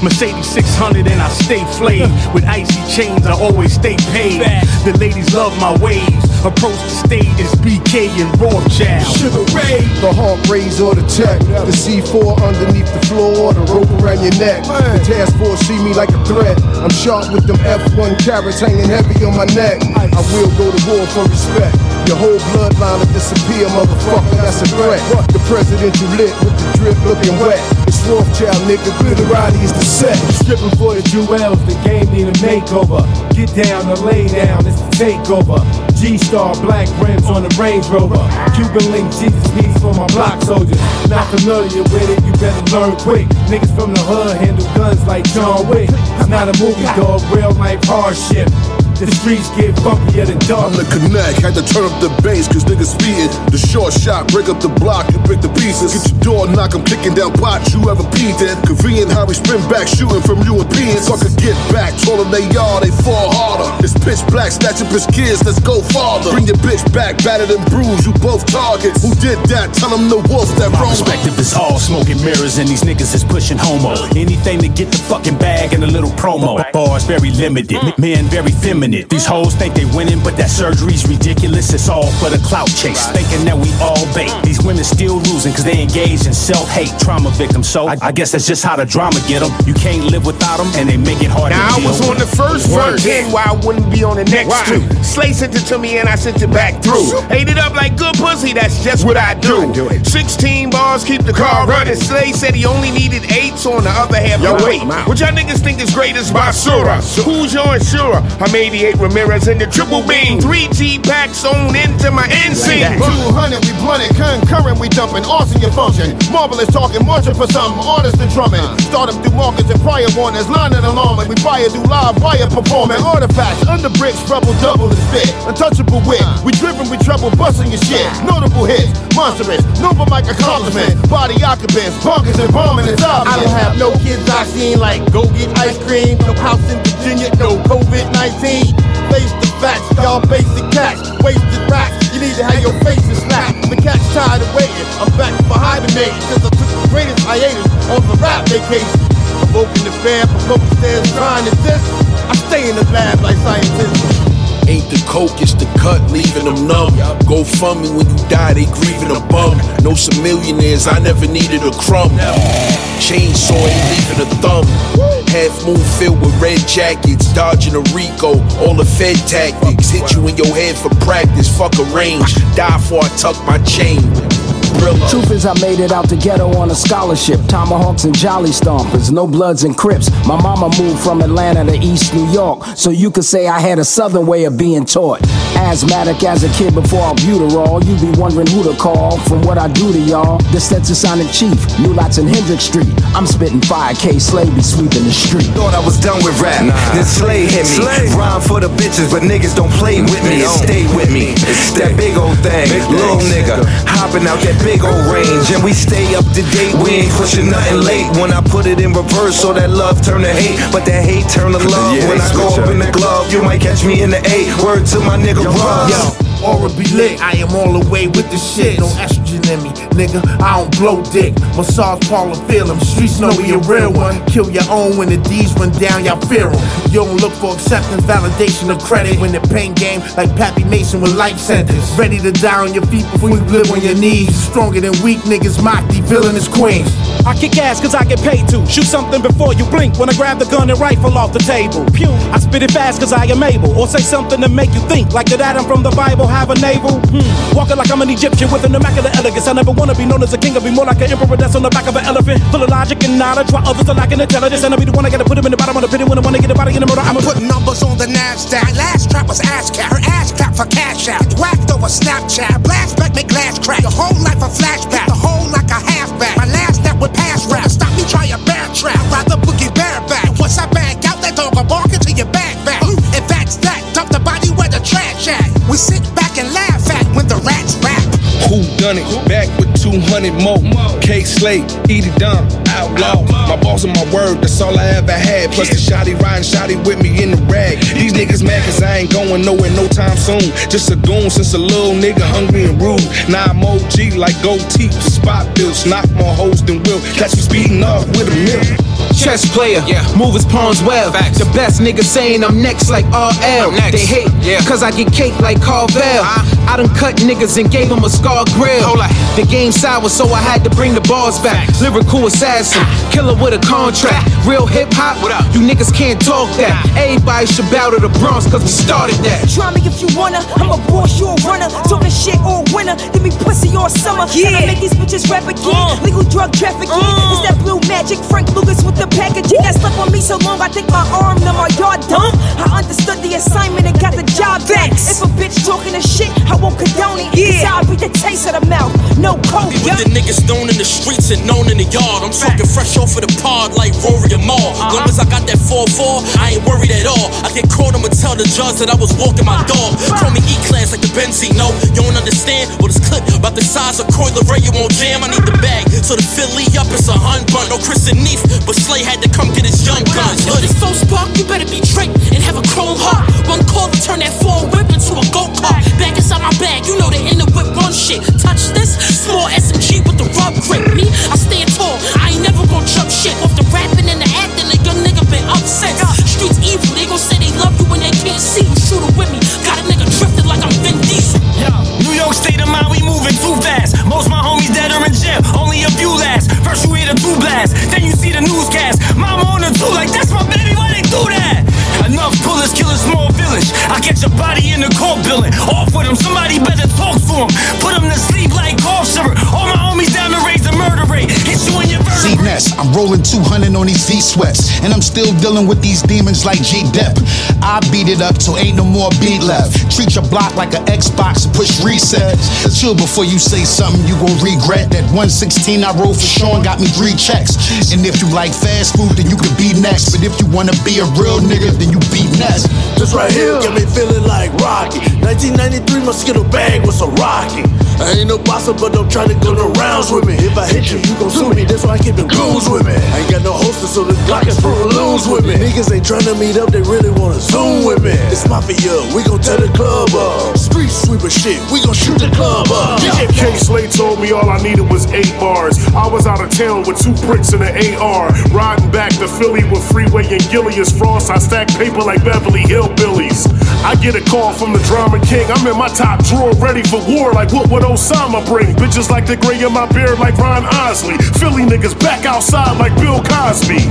Mercedes 600 and I stay flayed. With icy chains, I always stay paid. The ladies love my waves. Approach the stage is BK and Rothschild. Sugar Ray, the heart raise or the tech. The C4 underneath the floor, the rope around your neck. The task force see me like a threat. I'm sharp with them F1 carrots hanging heavy on my neck. I will go to war for respect. Your whole bloodline will disappear, motherfucker. That's a threat. The presidential lit with the drip looking wet. Rothschild, nigga. Glitterati is the set. Stripping for the jewels, the game need a makeover. Get down or lay down, it's the takeover. G-Star, black rims on the Range Rover. Cuban link Jesus piece for my block soldiers. Not familiar with it, you better learn quick. Niggas from the hood handle guns like John Wick. It's not a movie, dog, real life hardship. The streets get funky at the dark. I'm the connect, had to turn up the bass, cause niggas speeding. The short shot, break up the block, you pick the pieces. Get your door knock, I'm kicking down pots, you ever peed in. Convenient how we spin back, shooting from Europeans. Fucker get back, taller they are, they fall harder. It's pitch black, snatching pitch kids, let's go farther. Bring your bitch back, battered and bruised, you both targets. Who did that? Tell them the wolf that My roam. perspective is all smoking mirrors, and these niggas is pushing homo. Anything to get the fucking bag and a little promo. Bars very limited, men very feminine. Doing it. These hoes think they winning, but that surgery's ridiculous. It's all for the clout chase. Thinking that we all bait. These women still losing cause they engage in self-hate. Trauma victims. So I, I guess that's just how the drama get them. You can't live without them and they make it hard Now to I was on the first Word. version why I wouldn't be on the next Right. two. Slay sent it to me and I sent it back through. Ate it up like good pussy, that's just what I do. 16 bars, keep the car running. Slay said he only needed eight, so on the other half, Yo, no wait. wait. What y'all niggas think is great is Basura. Who's your insurer? I'm 88 Ramirez in the triple beam. 3G packs on into my NC. 200, we blunted, concurrent, we dumping, awesome your function. Marvelous talking, marching for something, artists and drumming. Start them through markets and prior warnings, line and alarming. We fire through live wire performing. Artifacts, under bricks, rebel double the spit. Untouchable wit, we driven, we trouble, busting your shit. Notable hits, monstrous, Nova mic accomplishment. Body occupants, bunkers and bombing is obvious. I don't have no kids I seen like go get ice cream, no house in Virginia, no COVID 19. Facts, y'all basic cats, wasted racks. You need to have your faces slapped. The cat's tired of waiting. I'm back for hibernating, cause I took the greatest hiatus on the rap vacation. Provoking the bear, provoking stairs, trying to diss. I stay in the lab like scientists. Ain't the coke, it's the cut, leaving them numb. Go fund me when you die, they grieving a bum. Know some millionaires, I never needed a crumb. Chainsaw ain't leaving a thumb. Half moon filled with red jackets, dodging a Rico, all the Fed tactics. Hit you in your head for practice, fuck a range. Die before I tuck my chain. Truth is, I made it out the ghetto on a scholarship. Tomahawks and jolly stompers, no bloods and crips. My mama moved from Atlanta to East New York, so you could say I had a southern way of being taught. Asthmatic as a kid before albuterol, you be wondering who to call from what I do to y'all. The Stetsasonic Chief, New Lots and Hendrix Street. I'm spitting 5K, Slay be sweeping the street. Thought I was done with rap. Then Slay hit me. Rhyme for the bitches, but niggas don't play with me and stay with me. That big old thing, little nigga, hopping out that big old range, and we stay up to date. We ain't pushing nothing late. When I put it in reverse, so that love turn to hate, but that hate turn to love. Yeah, when I go up up. in the glove, you might catch me in the A. Word to my nigga Russ. Yo, aura be lit. I am all the way with the shit. No estrogen in me, nigga. I don't blow dick. Massage parlor feel. Streets know we a real one. Kill your own when the D's run down, y'all fear. You don't look for acceptance, validation, or credit. When the pain game, like Pappy Mason with life sentence. Ready to die on your feet before you live on your knees. Stronger than weak niggas, mock the villain is queens. I kick ass cause I get paid to. Shoot something before you blink when I grab the gun and rifle off the table. Pew. I spit it fast cause I am able. Or say something to make you think. Like did Adam from the Bible have a navel? Hmm. Walking like I'm an Egyptian with an immaculate elegance. I never wanna be known as a king. I'll be more like an emperor that's on the back of an elephant. Full of logic and knowledge while others are lacking intelligence. And I'll be the one I gotta put him in the bottom of the pit when I wanna get a body in the murder. I'ma put numbers on the NASDAQ. Last trap was ass cat. Her ass clap for cash out. Whacked over Snapchat. Blast back, make glass crack. Your whole life a flashback. The whole like a halfback. My last step with pass rap. Stop me, try a bear trap. Rather boogie bareback. Once I back out, that dog will bark into your backpack. If that's that, dump the body where the trash at. We sit back Who done it? Back with 200 more. K Slay, eat it down, outlaw. My boss and my word, that's all I ever had. Plus the shotty riding shotty with me in the rag. These niggas mad cause I ain't going nowhere no time soon. Just a goon since a little nigga hungry and rude. Now I'm OG like gold teeth, spot bills. Knock more hoes than will. Catch me speeding off with a mill. Chess player, move his pawns well. The best nigga saying I'm next like RL. They hate, yeah. cause I get cake like Carvel. I done cut niggas and gave them a scar grill. The game sour, so I had to bring the bars back. Lyrical assassin, killer with a contract. Real hip hop, you niggas can't talk that. Everybody should bow to the Bronx, cause we started that. Try me if you wanna. I'm a boss, you a runner. Talking shit all winter. Give me pussy all summer. Yeah. I make these bitches rap again. Legal drug trafficking. It's that blue magic. Frank Lucas with the packaging. That stuck on me so long. I think my arm numb my yard dumb. I understood the assignment and got the job back. If a bitch talking a shit, I won't condone it. Yeah. Cause I'll beat the taste of the mouth. No coke. Be with the niggas known in the streets and known in the yard. I'm talking fresh off of the pod like Rory and Mal. Uh-huh. Long as I got that 4-4, I ain't worried at all. I get caught, I'ma tell the judge that I was walking my dog. Call me E-class like the Benzino. You don't understand? Well, this clip about the size of Coil Ray, you won't jam. I need the bag. So the Philly up, it's a hun bun. No Chris and Neef, but Slay had to come get his young guns. If this so spark, you better be Drake and have a chrome heart. One call to turn that four whip into a go kart. Back inside my bag, you know the inner whip run shit. Touch this small SMG with the rub grip. Me, I stand tall. in the court building. Off with him, somebody better talk to him. Put him I'm rolling 200 on these Z sweats, and I'm still dealing with these demons like G Dep. I beat it up till ain't no more beat left. Treat your block like an Xbox and push reset. Chill before you say something you gon' regret. That 116 I rolled for Sean got me three checks. And if you like fast food, then you can be next. But if you wanna be a real nigga, then you be next. This right here got me feeling like Rocky. 1993, my skittle bag was a Rocky. I ain't no bossa, but don't try to go no rounds with me. If I hit you, you gon' sue me. That's why I keep them goons with me. I ain't got no holster, so the Glock is for balloons with me. Niggas ain't tryna meet up, they really wanna zoom with me. It's mafia, we gon' tear the club up. Street sweeper shit, we gon' shoot the club up. Yeah. K Slay told me all I needed was eight bars. I was out of town with two bricks and an AR. Riding back to Philly with Freeway and Gillius Frost. I stack paper like Beverly Hillbillies. I get a call from the drama king. I'm in my top drawer, ready for war. Like what would Osama bring? Bitches like the gray in my beard, like Ron Isley. Philly niggas back outside like Bill Cosby.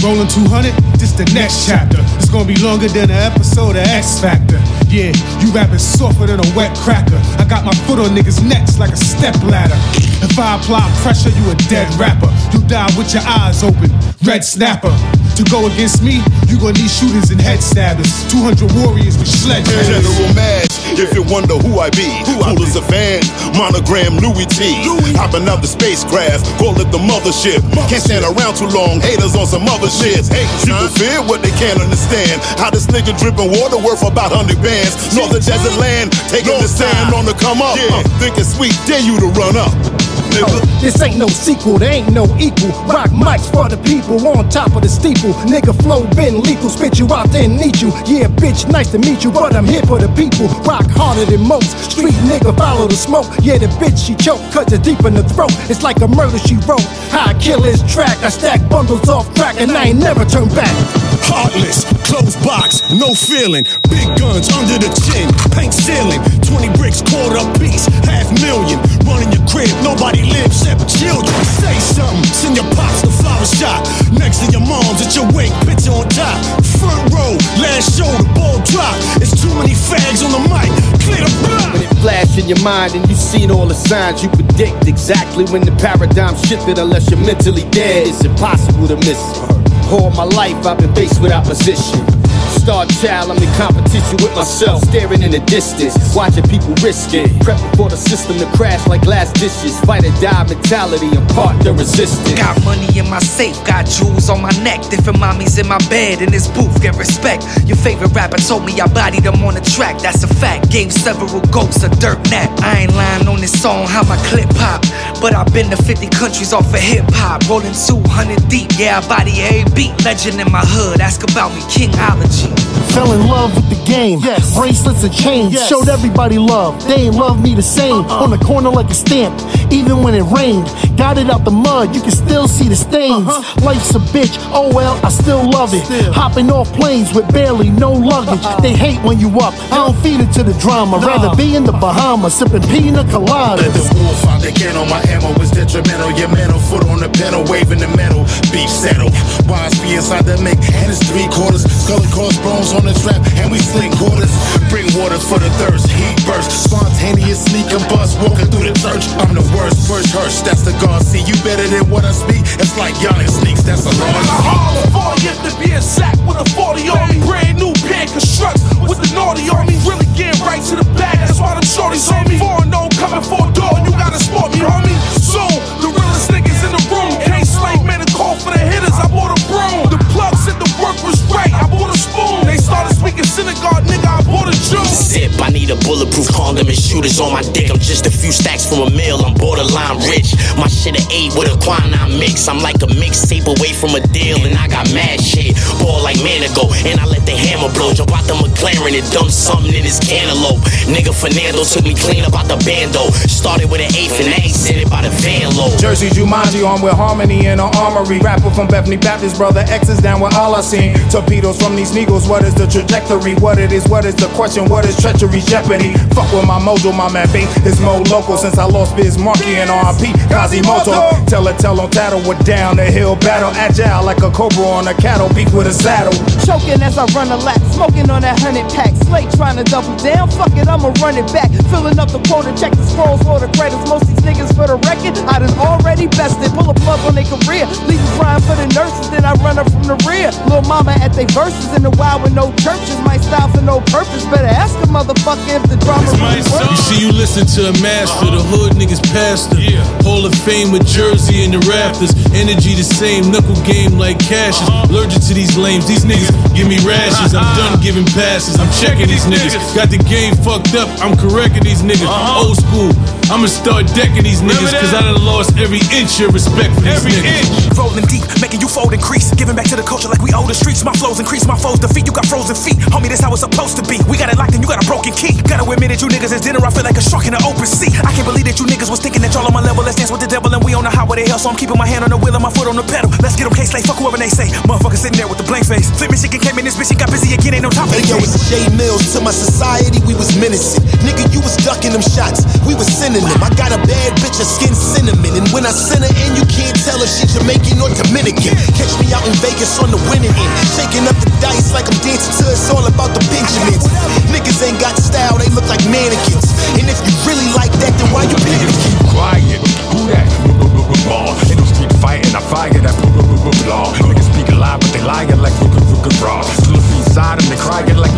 Rolling 200, this the next chapter. It's gonna be longer than an episode of X Factor. Yeah, you rapping softer than a wet cracker. I got my foot on niggas' necks like a step ladder. If I apply pressure, you a dead rapper. You die with your eyes open, red snapper. To go against me, you gonna need shooters and head stabbers. 200 warriors with sledgehammers. General Madge, if you wonder who I be, who cool as a fan, monogram Louis T. Hopping out the spacecraft, call it the mothership. Can't stand around too long, haters on some other shit. People fear what they can't understand. How this nigga dripping water worth about 100 bands. Northern desert land, taking the stand on the come up. Uh, thinking sweet, dare you to run up. Nigga. This ain't no sequel, there ain't no equal. Rock mics for the people on top of the steeple. Nigga flow been lethal, spit you out then need you. Yeah, bitch, nice to meet you, but I'm here for the people. Rock harder than most. Street nigga follow the smoke. Yeah, the bitch she choke, cut it deep in the throat. It's like a murder she wrote. How I kill his track, I stack bundles off crack and I ain't never turn back. Heartless, closed box, no feeling. Big guns under the chin, paint ceiling. 20 bricks, quarter piece, half million. Running your crib, nobody lives except children. Say something, send your pops the flower shot. Next to your mom's at your wake, picture on top. Front row, last show, the ball drop. It's too many fags on the mic, clear the block. When it flash in your mind and you seen all the signs, you predict exactly when the paradigm shifted. Unless you're mentally dead, it's impossible to miss. All my life I've been faced with opposition. Star child, I'm in competition with myself. Staring in the distance, watching people risk it. Prepping for the system to crash like glass dishes. Fight or die mentality, I'm part the resistance. Got money in my safe, got jewels on my neck. Different mommies in my bed, in this booth, get respect. Your favorite rapper told me I bodied them on the track, that's a fact. Gave several ghosts a dirt nap. I ain't lying on this song, how my clip pop. But I've been to 50 countries off of hip hop. Rolling 200 deep, yeah, I body every beat. Legend in my hood, ask about me, Kingology. Fell in love with the game. Bracelets and chains. Yes. Showed everybody love. They ain't love me the same. Uh-uh. On the corner like a stamp. Even when it rained. Got it out the mud. You can still see the stains. Uh-huh. Life's a bitch. Oh well, I still love it. Hopping off planes with barely no luggage. Uh-uh. They hate when you up. I don't feed into the drama. Rather be in the Bahamas sipping pina coladas. Let the wolf out the kennel. My ammo is detrimental. Your mental foot on the pedal, waving the metal. Beef settle. Wise be inside the make, and it's three quarters. Skull and crossbones on the trap, and we sling quarters. Bring water for the thirst. Heat burst. Spontaneous sneak and bust. Walking through the church. I'm the worst. First hearse. That's the God. See you better than what I speak. It's like Giannis sneaks. That's a large. Of 40 to be a sack with a 40 on me. Brand new pair constructs with the naughty on me. Really getting right to the bag. That's why the shorties on me. Four no coming for a door. You gotta sport me, homie. Soon, spoon. They synagogue, nigga. I bought a Jew. Zip, I need a bulletproof condom and shooters on my dick. I'm just a few stacks from a mill, I'm borderline rich. My shit a eight with a quinine mix. I'm like a mixtape away from a deal, and I got mad shit. Ball like Manigo, and I let the hammer blow. Jump out the McLaren and dump something in his cantaloupe. Nigga Fernando took me clean up out the bando. Started with an eighth and I ain't sent it by the van load. Jersey Jumanji on with harmony in an armory. Rapper from Bethany Baptist, brother X is down with all I seen. Torpedoes from these Neagles, what is the trajectory? What it is, what is the question? What is treachery? Jeopardy. Fuck with my mojo, my man B. It's Mo local since I lost Biz Markie and RP Quasimoto. Tell a tell on tattle, we're down the hill battle. Agile like a cobra on a cattle, beat with a saddle. Choking as I run a lap, smoking on that hundred pack. Slate trying to double down, fuck it, I'ma run it back. Filling up the quota, check the scrolls for the credits. Most these niggas for the record, I done already bested. Pull a plug on their career, leave crying for the nurses, then I run up from the rear. Little mama at they verses in the wild with no purpose. Better ask a motherfucker if the drama really works. You see, you listen to a master, the hood niggas pastor. Hall of Fame with Jersey and the rafters. Energy the same, knuckle game like cashes. Allergic to these lames, these niggas give me rashes. I'm done giving passes, I'm checking these niggas. Got the game fucked up, I'm correcting these niggas. Old school, I'ma start decking these niggas, cause I done lost every inch of respect for these niggas. Rolling deep, making you fold and crease. Giving back to the culture like we owe the streets. My flows increase, my foes defeat. You got frozen feet. Homie, this how it's supposed to be. We got it locked and you got a broken key. Gotta admit it, you niggas is dinner. I feel like a shark in an open sea. I can't believe that you niggas was thinking that y'all on my level. Let's dance with the devil and we on the highway to hell. So I'm keeping my hand on the wheel and my foot on the pedal. Let's get them case like fuck whoever they say. Motherfucker sitting there with the blank face. Flip Michigan came in this bitch, got busy again. Ain't no time for Hey the yo, it's Jay Mills to my society, we was menacing. Nigga, you was ducking them shots, we was sending them. I got a bad bitch, a skin cinnamon. And when I send her in, you can't tell if she Jamaican or Dominican. Catch me out in Vegas on the winning end. Shaking up the dice like I'm dancing to it's all about the Benjamins. Niggas ain't got style, they look like mannequins. And if you really like that, then why you panicking? quiet. Who that? Ball. Ain't no street fighting, I fire that law. Niggas speak loud, but they lying like raw. Philippine side and they crying like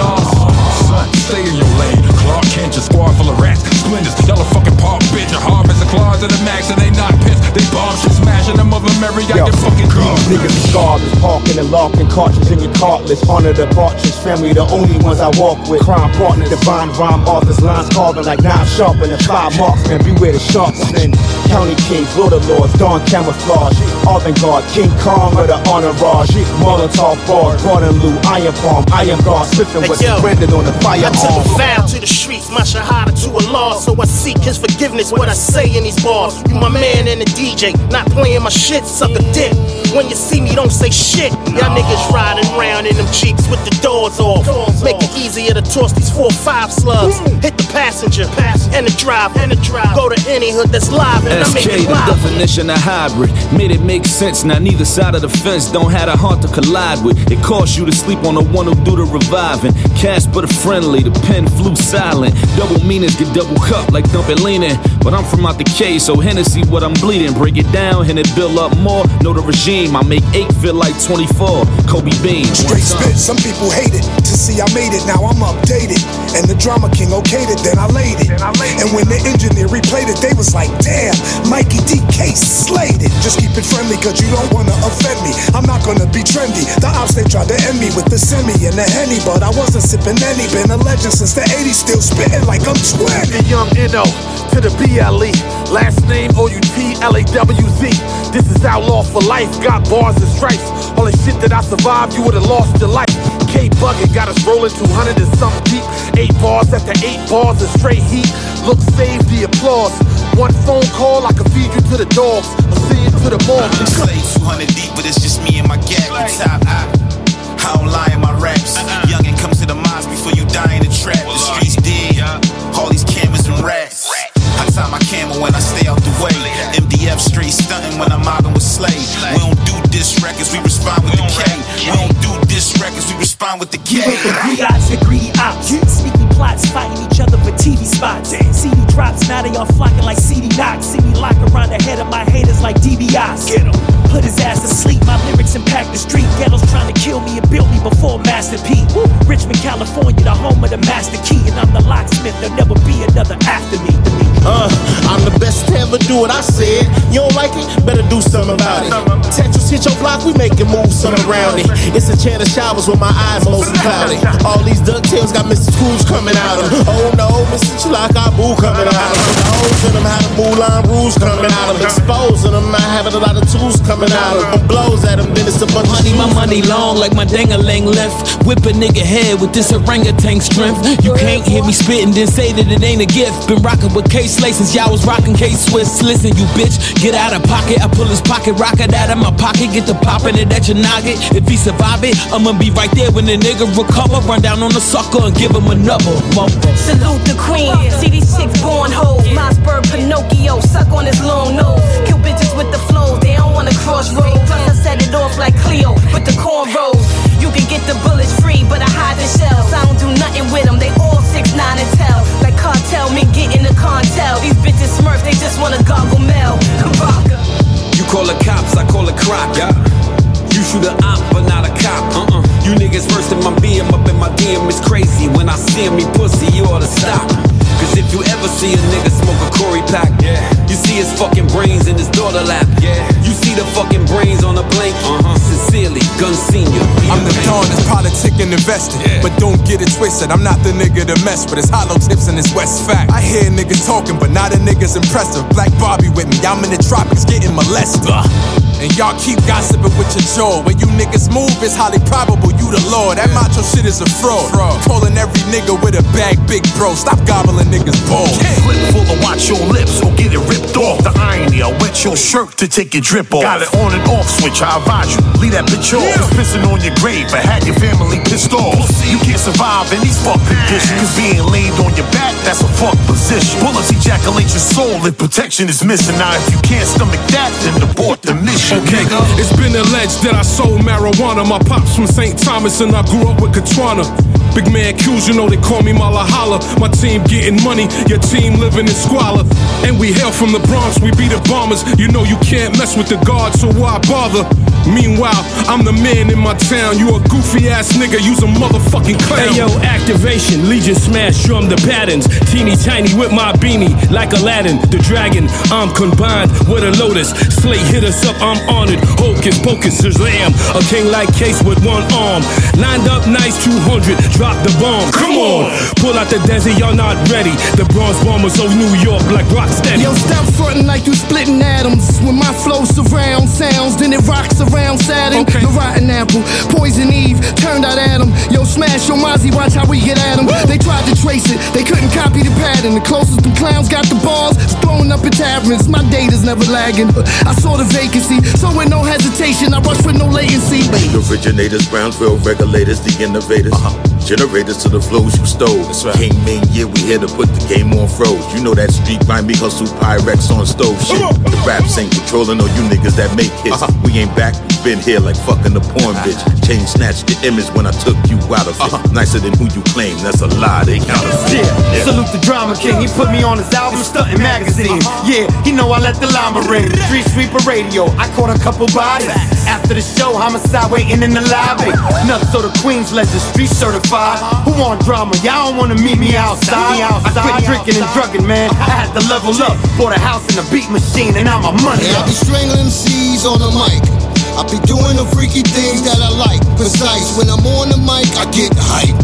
no. Son, stay in your lane. Clark Kent, your squad full of rats. Splinters, y'all a fucking park bitch. A harvest of claws of the max, and they not pissed. They bomb shit, smashing them over Mary. Got Yo, your fucking car. These niggas regardless, parking and locking cartridge in your cartless. Honor the partridge family, the only ones I walk with. Crime partner, divine rhyme authors, lines carving like knives sharp and the five marksmen. Beware the sharpsmen. County kings, border lords, dawn camouflage. Avant-garde, King Kong of the entourage. Molotov bars, Gordon Lou, Iron Palm, Iron Guard, slipping with yo, surrendered on the I took a vow to the streets, my shahada to Allah. So I seek his forgiveness, what I say in these bars. You my man and the DJ, not playing my shit, suck a dick. When you see me, don't say shit. Y'all niggas riding around in them Jeeps with the doors off. Make it easier to toss these four five slugs. Hit the passenger, and the driver, and the driver. Go to any hood that's live, and I make SK, it the live. definition of hybrid. Made it make sense. Now neither side of the fence don't have a heart to collide with. It costs you to sleep on the one who do the reviving. Casper the friendly, the pen flew silent. Double meanings get double cup like dumping leaning. But I'm from out the K, so Hennessy what I'm bleeding. Break it down and it build up more. Know the regime. I make eight feel like 24. Kobe Bean. Straight spit, some people hate it. To see I made it, now I'm updated. And the drama king okayed it, then I laid it. And when the engineer replayed it, they was like, damn, Mikey DK slayed it. Just keep it friendly, cause you don't wanna offend me. I'm not gonna be trendy. The ops, they tried to end me with the semi and the henny, but I wasn't sipping any. Been a legend since the 80s, still spitting like I'm 20. The young N.O. to the BLE. Last name O-U-T L-A-W-Z. This is outlaw for life. Got bars and stripes. All the shit that I survived, you would've lost your life. K Bucket got us rolling 200 and something deep. Eight bars after eight bars of straight heat. Look, save the applause. One phone call, I can feed you to the dogs. I'll see you to the mall. Slay 200 deep, but it's just me and my gap. The top eye. I don't lie in my raps. Uh-uh. Youngin' come to the mines before you die in the trap. The streets uh, dead. All these cameras and rats. I tie my camera when I stay out the way. MDF straight stunting when I'm mobbing with Slay. We don't do diss records, we respond with respond with the K. Griots and greedy ops. Sneaky plots fighting each other for TV spots. CD drops, now they all flocking like CD knocks. See me lock around the head of my haters like DBIs. Get 'em. Put his ass to sleep, my lyrics impact the street. Ghettos trying to kill me and build me before Master P. Richmond, California, the home of the Master Key. And I'm the locksmith, there'll never be another after me. Uh, I'm the best to ever do what I said. You don't like it? Better do something about it. Tetris hit your block, we making moves some around it. It's a chain of showers with my eyes mostly cloudy. All these ducktails got Mr. Scrooge coming out of 'em. Oh no, Mr. Chewbacca Boo coming out of The hoes in them, how the Moulin rules coming out of 'em. Exposing them, I having a lot of tools coming out of 'em. Blows at them, then it's a bunch Money, of my money long like my dang-a-lang left. Whip a nigga head with this orangutan strength. You can't hear me spitting, then say that it ain't a gift. Been rocking with K Slay since y'all was rocking K Swiss. Listen, you bitch, get out of pocket. I pull his pocket rocket out of my pocket, get the popping it at your noggin. If he survive it, I'ma be right there when the nigga recover. Run down on the sucker and give him another. Salute the queen. See these chicks born hoes. Mossberg Pinocchio, suck on his long nose. Kill bitches with the flow, they don't wanna cross road. Plus I set it off like Cleo with the cornrows. You can get the bullets free, but I hide the shells. I don't do nothing with them, they all six nine and tell. Like cartel, me getting the cartel. These bitches smurf, they just wanna goggle mail. Baraka. You call the cops, I call a crock. Yeah. You shoot a op, but not a cop. Uh-uh. You niggas worse than my BM up in my DM. It's crazy. When I see me pussy, you oughta stop. Cause if you ever see a nigga smoke a Cory pack, yeah. you see his fucking brains in his daughter lap. Yeah. You see the fucking brains on the blanket. Uh-huh. Sincerely, Gun Senior. I'm the dawn that's politic and invested. But don't get it twisted, I'm not the nigga to mess with. It's hollow tips and it's West fact. I hear niggas talking, but not a nigga's impressive. Black Bobby with me, I'm in the tropics getting molested. And y'all keep gossiping with your jaw. When you niggas move, it's highly probable you the Lord. That macho shit is a fraud. Calling every nigga with a bag big bro. Stop gobbling niggas balls. Clip full of watch your lips or get it ripped off. The irony, I wet your shirt to take your drip off. Got it on and off switch, I advise you. Leave that bitch off. It's pissing on your grave, but had your family pissed off. You can't survive in these fuck conditions. Cause being laid on your back, that's a fuck position. Bullets ejaculate your soul if protection is missing. Now, if you can't stomach that, then abort the mission. Okay, it's been alleged that I sold marijuana. My pops from St. Thomas and I grew up with Katwana. Big man Q's, you know they call me Malahala. My team getting money, your team living in squalor. And we hail from the Bronx, we be the bombers. You know you can't mess with the guards, so why bother? Meanwhile, I'm the man in my town. You a goofy ass nigga, use a motherfucking clown. Hey yo, activation, Legion smash, drum the patterns. Teeny tiny with my beanie, like Aladdin, the dragon. I'm combined with a lotus. Slate hit us up, I'm honored. Hocus pocus, Shazam. A king like case with one arm. Lined up nice, 200, drop the bomb. Come on, pull out the desert, y'all not ready. The bronze bombers of New York, like rock steady. Yo, stop frontin' like you splitting atoms. When my flow surround sounds, then it rocks around Saturn. The rotten apple, poison Eve, turned out Adam. Yo, smash your Mozzie, watch how we get at 'em. They tried to trace it, they couldn't copy the pattern. The closest them clowns got the balls, is throwing up in taverns. My data's never lagging. I saw the vacancy, so with no hesitation, I rush with no latency. The originators, Brownsville regulators, the innovators. Uh-huh. Generators to the flows you stole. King Ming, yeah, we here to put the game on froze. You know that street grind me hustle Pyrex on stove shit. The raps ain't controlling all you niggas that make hits. We ain't back, we been here like fucking the porn bitch. Chain snatched the image when I took you out of it. Nicer than who you claim, that's a lie, they counterfeit. Yeah. Salute the drama king. He put me on his album, Stunting Magazine. Yeah, he know I let the llama ring. Street sweeper radio. I caught a couple bodies. After the show, homicide waiting in the lobby. Nuts so the Queens legend, street certified. Who want drama? Y'all don't wanna meet me outside. I quit drinking and drugging, man. I had to level up. Bought a house and a beat machine, and now my money Yeah, I be strangling C's on the mic. I be doing the freaky things that I like. Precise. When I'm on the mic, I get hype.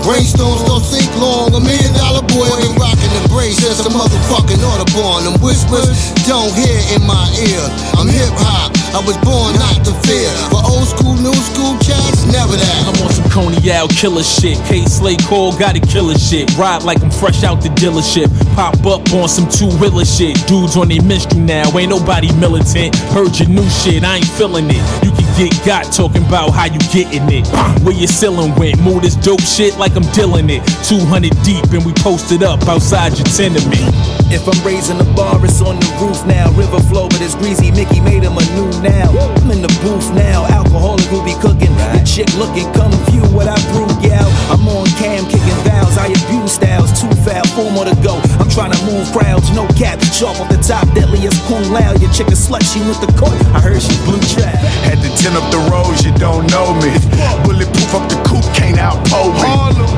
Brainstorms don't think long. A million dollar boy been rocking the brace. There's a motherfucking Audubon. Them whispers don't hear in my ear. I'm hip hop. I was born not to fear. For old school, new school cats, never that. I'm on some Coney out killer shit. K Slay Cole got it killer shit. Ride like I'm fresh out the dealership. Pop up on some two wheeler shit. Dudes on their minstrel now. Ain't nobody militant. Heard your new shit. I ain't feeling it. You can get got talking about how you getting it. Where your ceiling went. Move this dope shit like I'm dealing it. 200 deep and we posted up outside your tenement. If I'm raising the bar, it's on the roof now. River flow, but it's greasy. Mickey made him a new now. I'm in the booth now. Alcoholic who be cooking. The chick looking, come view what I brew, gal. I'm on cam kicking vows. I abuse styles. Too foul, four more to go. I'm trying to move crowds, no cap. Sharp off the top, deadliest cool loud. Your chick a slut, she with the court. I heard she blue trap. Had to tin up the roads, you don't know me. Bulletproof up the coupe, can't outpole.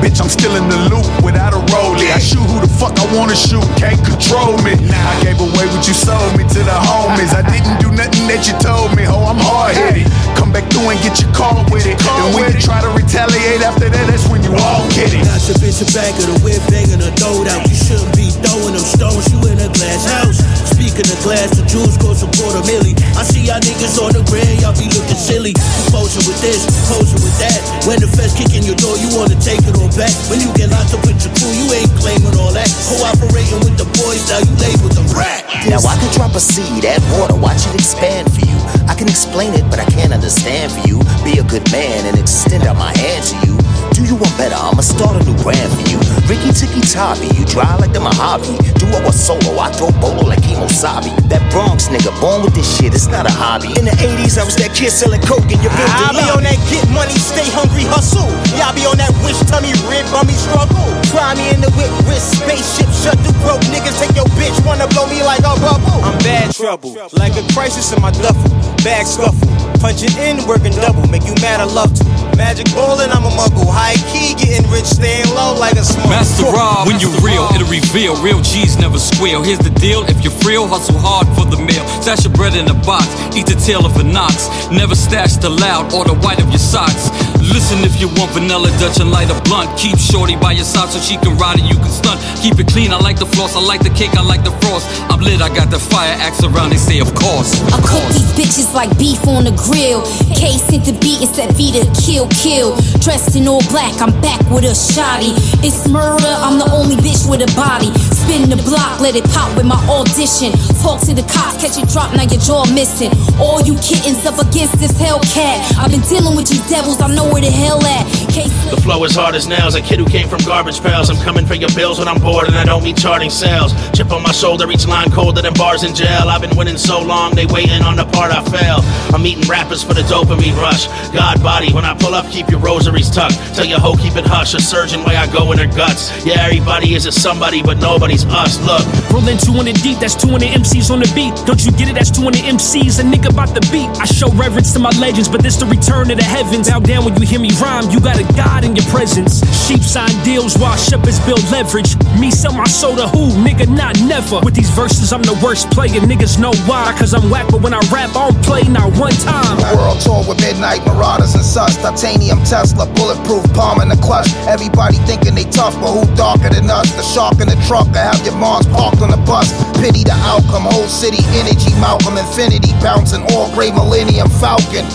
Bitch, I'm still in the loop without a rollie. I shoot who the fuck I wanna shoot, can't control me. I gave away what you sold me to the homies. I didn't do nothing that you told me, ho, I'm hard headed. Come back through and get your car with it. And when you try to retaliate after that, that's when you all get it. Got your bitch the back of the whip, banging her throat out. You shouldn't be throwing them stones, you in a glass house. Speaking of glass, the jewels cost a quarter milli. I see y'all niggas on the grand, y'all be looking silly. Posing with this, posing with that. When the feds kick in your door, you wanna take it all back. When you get locked up with your crew, you ain't claiming all that. Cooperating with the boys, now you labeled the rat. Now I can drop a seed, add water, watch it expand for you. I can explain it, but I can't understand for you. Be a good man and extend out my hand to you. Do you want better? I'ma start a new brand for you. Ricky Tiki Tabi, you dry like the Mojave. Duo or solo, I throw bolo like Kemosabe. That Bronx nigga, born with this shit, it's not a hobby. In the 80s, I was that kid selling coke in your building. I be on that get money, stay hungry, hustle. Y'all be on that wish tummy, rib bummy struggle. Fly me in the whip, wrist, spaceship, shut the broke niggas. Take your bitch, wanna blow me like a bubble. I'm bad trouble, like a crisis in my duffel. Bag scuffle, punching in, working double, make you mad, I love to. Magic ballin', I'm a muggle. High key, getting rich, staying low like a smoke. Master Rob, when you real, it'll reveal. Real G's never squeal. Here's the deal: if you're real, hustle hard for the meal. Stash your bread in a box, eat the tail of a knox. Never stash the loud or the white of your socks. Listen if you want vanilla Dutch and light a blunt. Keep shorty by your side so she can ride and you can stunt. Keep it clean, I like the floss, I like the cake, I like the frost. I'm lit, I got the fire axe around, they say of course. I cook these bitches like beef on the grill. K sent the beat and said V to kill, kill. Dressed in all black, I'm back with a shotty. It's murder, I'm the only bitch with a body. Spin the block, let it pop with my audition. Talk to the cops, catch you drop, now your jaw missing. All you kittens up against this Hellcat. I've been dealing with you devils, I know where the hell at. K The flow is hard as nails, a kid who came from garbage pails. I'm coming for your bills when I'm bored and I don't mean charting sales. Chip on my shoulder, each line colder than bars in jail. I've been winning so long, they waiting on the part I fail. I'm eating rappers for the dopamine rush. God body, when I pull up, keep your rosaries tucked. Tell your hoe, keep it hush. A surgeon way I go in her guts. Yeah, everybody is a somebody, but nobody's us. Look. Rolling 200 deep, that's 200 MCs on the beat. Don't you get it? That's 200 MCs, a nigga about the beat. I show reverence to my legends, but this the return to the heavens. Bow down when you hear me rhyme, you got a God in your presence. Sheep sign deals while shepherds build leverage. Me sell my soul to who? Nigga, not never. With these verses, I'm the worst player. Niggas know why. Cause I'm whack, but when I rap, I don't play not one time. World tour with Midnight Marauders and Sus. Titanium Tesla, bulletproof palm in the clutch. Everybody thinking they tough, but who darker than us? The shark in the truck, I have your moms parked on the bus. Pity the outcome, whole city energy, Malcolm Infinity, bouncing all gray Millennium Falcon.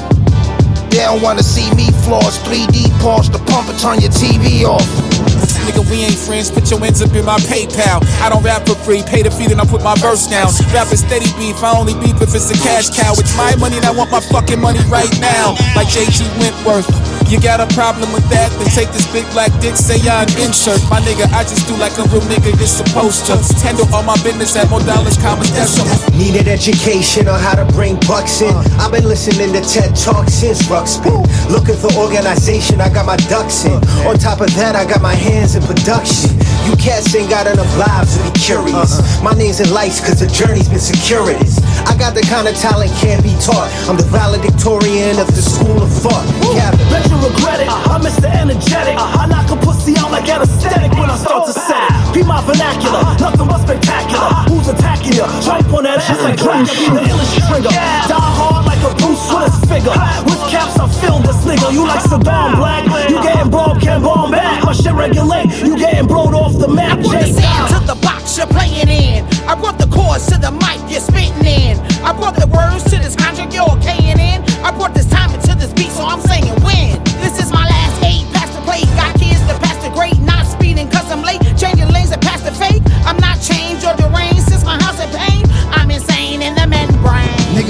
They don't wanna see me floss, 3D pause the pump and turn your TV off. Nigga, we ain't friends, put your ends up in my PayPal. I don't rap for free, pay the fee, then I put my verse down. Rap is steady beef, I only beef if it's a cash cow. It's my money and I want my fucking money right now. Like JG Wentworth. You got a problem with that? Then take this big black dick, say I'm insert. My nigga, I just do like a real nigga is supposed to. Handle all my business at more dollars, commas, decimal. Need an education on how to bring bucks in. Uh. I've been listening to TED Talk since Ruxpin. Looking for organization, I got my ducks in. Uh. On top of that, I got my hands in production. You cats ain't got enough lives to be curious. Uh-uh. My name's in lights cause the journey's been circuitous. I got the kind of talent can't be taught. I'm the valedictorian of the school of thought. Captain. Regret it. I'm Mr. Energetic. I knock a pussy out like anesthetic when I start to set it. Be my vernacular, nothing but spectacular. Who's attacking you? Tripe on that ass like Dracula, be the illest trigger. Die hard like a Bruce Willis figure. With caps, I feel this nigga. You like Saddam Black? You getting bomb, can't bomb back. My shit regulate. You getting blowed off the map. I brought the sand to the box you're playing in. I brought the chords to the mic you're spitting in. I brought the words to this contract you're okaying in. I brought this time into this beat, so I'm saying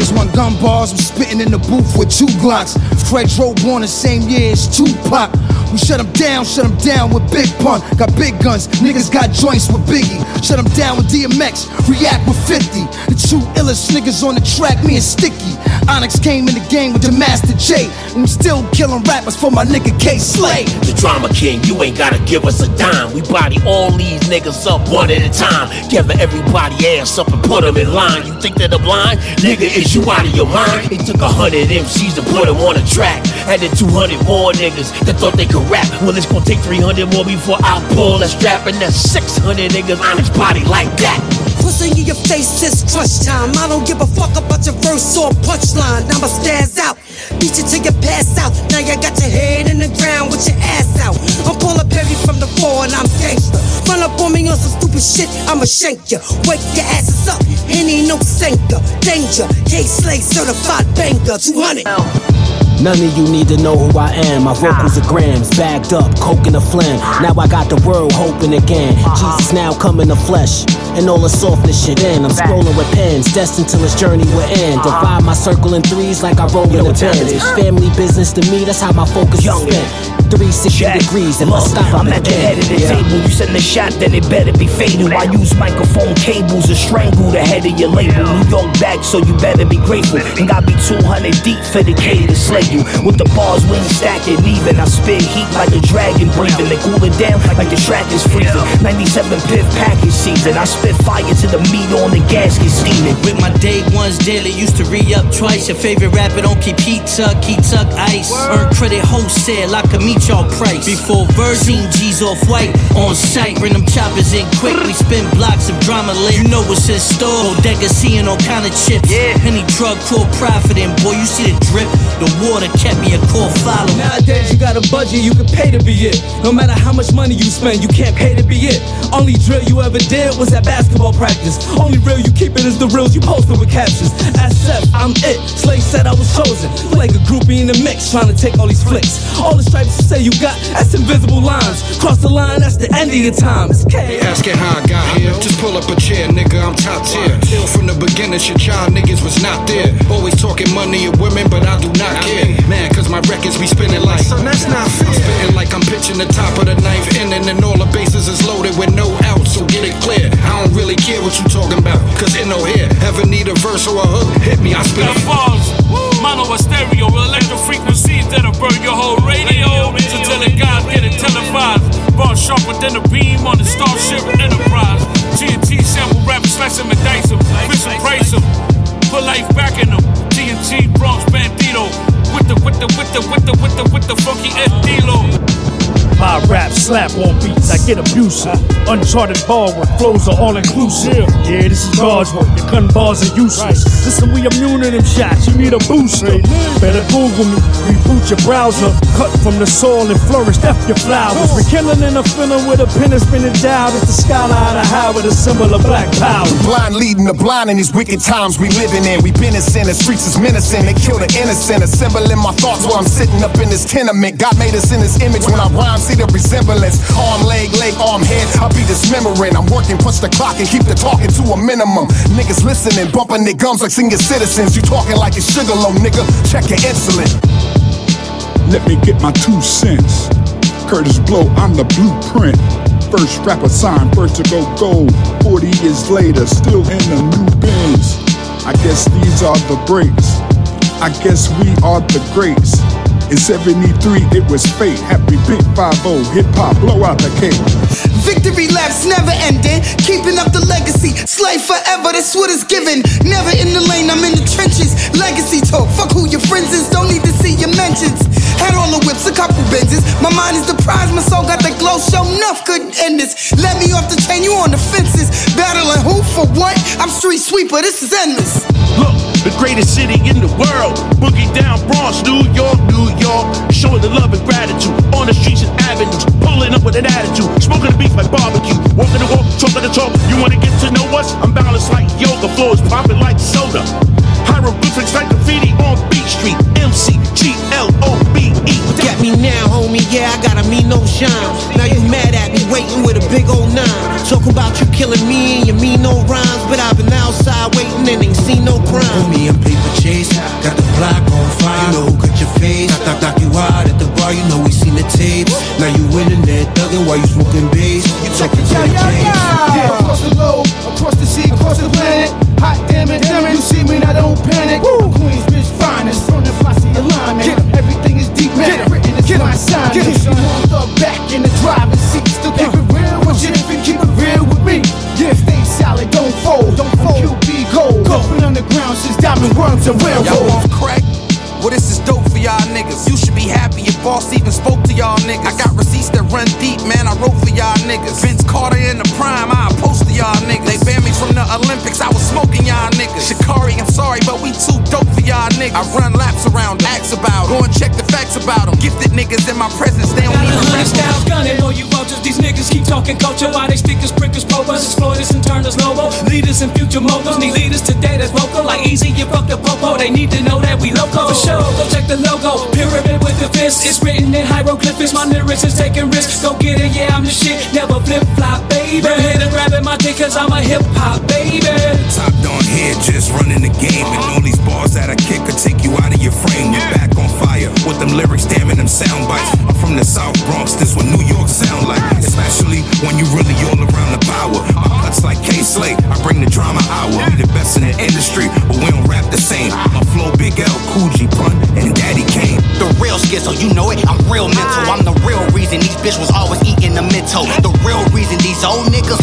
Niggas want gun bars, I'm spitting in the booth with two Glocks. Fredro born the same year as Tupac. We shut them down, shut them down with Big Pun. Got big guns, niggas got joints with Biggie. Shut them down with DMX, react with 50. The two illest niggas on the track, me and Sticky. Onyx came in the game with the Master J. And we still killing rappers for my nigga K Slay. The drama king, you ain't gotta give us a dime. We body all these niggas up one at a time. Gather everybody ass up and put them in line. You think that I'm blind? Nigga, is you out of your mind? It took a hundred MCs to put them on a track. Added 200 more niggas that thought they could rap. Well, it's gonna take 300 more before I pull that strap. And that's 600 niggas on his body like that. Pussing in your face, it's crush time. I don't give a fuck about your verse or punchline. I'ma spaz out, beat you till you pass out. Now you got your head in the ground with your ass out. I'm Paul Perry from the floor and I'm gangster. Run up on me on some stupid shit, I'ma shank ya. Wake your asses up, any no sinker. Danger, K Slay certified banger, 200. None of you need to know who I am. My vocals are grams, bagged up, coke in the phlegm. Now I got the world hoping again. Uh-huh. Jesus now come in the flesh. And all the softness shit in. I'm scrolling with pens, destined till this journey will end. Uh-huh. Divide my circle in threes like I roll in the bends. Family business to me, that's how my focus is spent. 360 degrees and I stop I'm at the head of the table. You send a shot, then it better be fatal. I use microphone cables to strangle the head of your label. New York back, so you better be grateful. And got me 200 deep for the K to slay you. With the bars, we ain't stacking even. I spit heat like a dragon breathing. They cool it down like the track is freezing. 97 piff package season. I spit fire to the meat on the gasket steaming. With my day ones daily, used to re up twice. Your favorite rapper don't keep heat tuck, heat tuck ice. Earn credit wholesale, I can meet y'all price. Before Virgin G's off white on site, bring them choppers in quick. We spin blocks of drama lit. You know what's in store. Bodega seeing all kind of chips. Yeah. Any drug core profiting, boy. You see the drip. The water kept me a core follow. Nowadays you got a budget, you can pay to be it. No matter how much money you spend, you can't pay to be it. Only drill you ever did was at basketball practice. Only real you keep it is the reels you posted with captions. As Seth, I'm it. Slay said I was chosen. Like a groupie in the mix, trying to take all these flicks. All the stripes you say you got, that's invisible lines. Cross the line, that's the end of your time. It's K. Asking how I got here. Just pull up a chair, nigga, I'm top tier. Ill from the beginning, shit, y'all niggas was not there. Always talking money and women, but I do not care. Man, cause my records be spinning like. Son, that's not fair. I'm spitting like I'm pitching the top of the ninth inning, and all what you talking about, cause in no here. Ever need a verse or a hook? Hit me, I spit a bars. Mono or stereo, electro frequencies that'll burn your whole radio. So tell the guys get it televised. Bar sharper than a beam on the Starship Enterprise. TNT sample rappers, slice them and dice them, fish and praise them. Put life back in them. TNT Bronx Bandito. With the, with the, with the, with the, with the, with the funky Estilo. My rap slap on beats, I get abusive. Uncharted ball where flows are all inclusive. Yeah, this is God's work, your gun bars are useless. Listen, we immune to them shots, you need a booster. Better Google me, reboot your browser. Cut from the soil and flourish, F your flowers. Rekindling in a feeling with a pen that's been endowed. It's the skyline of Howard, a symbol of black power. Blind leading the blind in these wicked times we living in. We been in sin, the streets is menacing. They kill the innocent. Assembling my thoughts while I'm sitting up in this tenement. God made us in his image when I rhyme, see the resemblance. Arm, leg, leg, arm, head. I'll be dismembering. I'm working, punch the clock and keep the talking to a minimum. Niggas listening, bumping their gums like senior citizens. You talking like it's sugar low, nigga. Check your insulin. Let me get my two cents. Kurtis Blow, I'm the blueprint. First rapper signed, first to go gold. 40 years later, still in the new bins. I guess these are the breaks. I guess we are the greats. In 73, it was fate. Happy Big 5 hip hop, blow out the cake. Victory laps never ending. Keeping up the legacy. Slave forever, that's what it's given. Never in the lane, I'm in the trenches. Legacy talk, fuck who your friends is. Don't need to see your mentions. Had all the whips, a couple Benzes. My mind is the prize, my soul got that glow. Show enough couldn't end this. Let me off the chain, you on the fences. Battling who for what? I'm street sweeper, this is endless. Look, the greatest city in the world. Boogie down Bronx, New York, New York. Showing the love and gratitude on the streets and avenues. Pulling up with an attitude. Smoking the beef like barbecue. Walking the walk, talking the talk. You wanna get to know us? I'm balanced like yoga. Floors popping like soda. Hieroglyphics like graffiti on Beach Street. MC G L O B E. Get me now, homie. Yeah, I got a mean no shine. Now you mad at me, waiting with a big old nine. Talking about you killing me and you mean no rhymes, but I've been outside waiting and ain't seen no crime. Homie, I'm paper chase. Got the block on fire. You know cut your face. Knock, knock you out at the bar. You know we seen the tapes. Now you winning there, thugging while you smoking bass. You talking to the Yeah, across the globe, across the sea, across the planet. Hot damn it, damn it, you see me now, don't panic. Queens, bitch, finest, from the posse alignment. Everything is deep, man, written is my sign. You want the back in the driver's seat, still keep it real with you if you keep it real with me. Yeah, stay solid, don't fold, don't fold. QB gold, Been underground since diamond worms and Y'all railroads. off crack? Well, this is dope for y'all niggas. You should be happy your boss even spoke to y'all niggas. I got receipts that run deep, man. I wrote for y'all niggas. Vince Carter in the prime, I post to y'all niggas. They banned me from the Olympics, I was smoking y'all niggas. Shikari, I'm sorry, but we too dope for y'all niggas. I run laps around, ask about 'em. Go and check the facts about them. Gifted niggas in my presence, they don't even Hundred rap. styles gunning on you vultures. These niggas keep talking culture. Why they stickers, prickers, probers, exploiters, and turners, lobo. Leaders and future moguls. Need leaders today that's vocal. Like easy, you fuck the popo. They need to know that we local. For sure, go check the logo. Pyramid with the fist. It's written in hieroglyphics. My lyrics is taking risks. Go get it, yeah, I'm the shit. Never flip flop, baby. Hit and grab it, my dick cause I'm a hip hop baby. Top down here, just running the game. And all these bars that I kick could take you out of your frame. You're back on fire with them lyrics, damn them sound bites. I'm from the South Bronx, this what New York sound like. Especially when you really all around the bitch was always eating the mental. The real reason these old niggas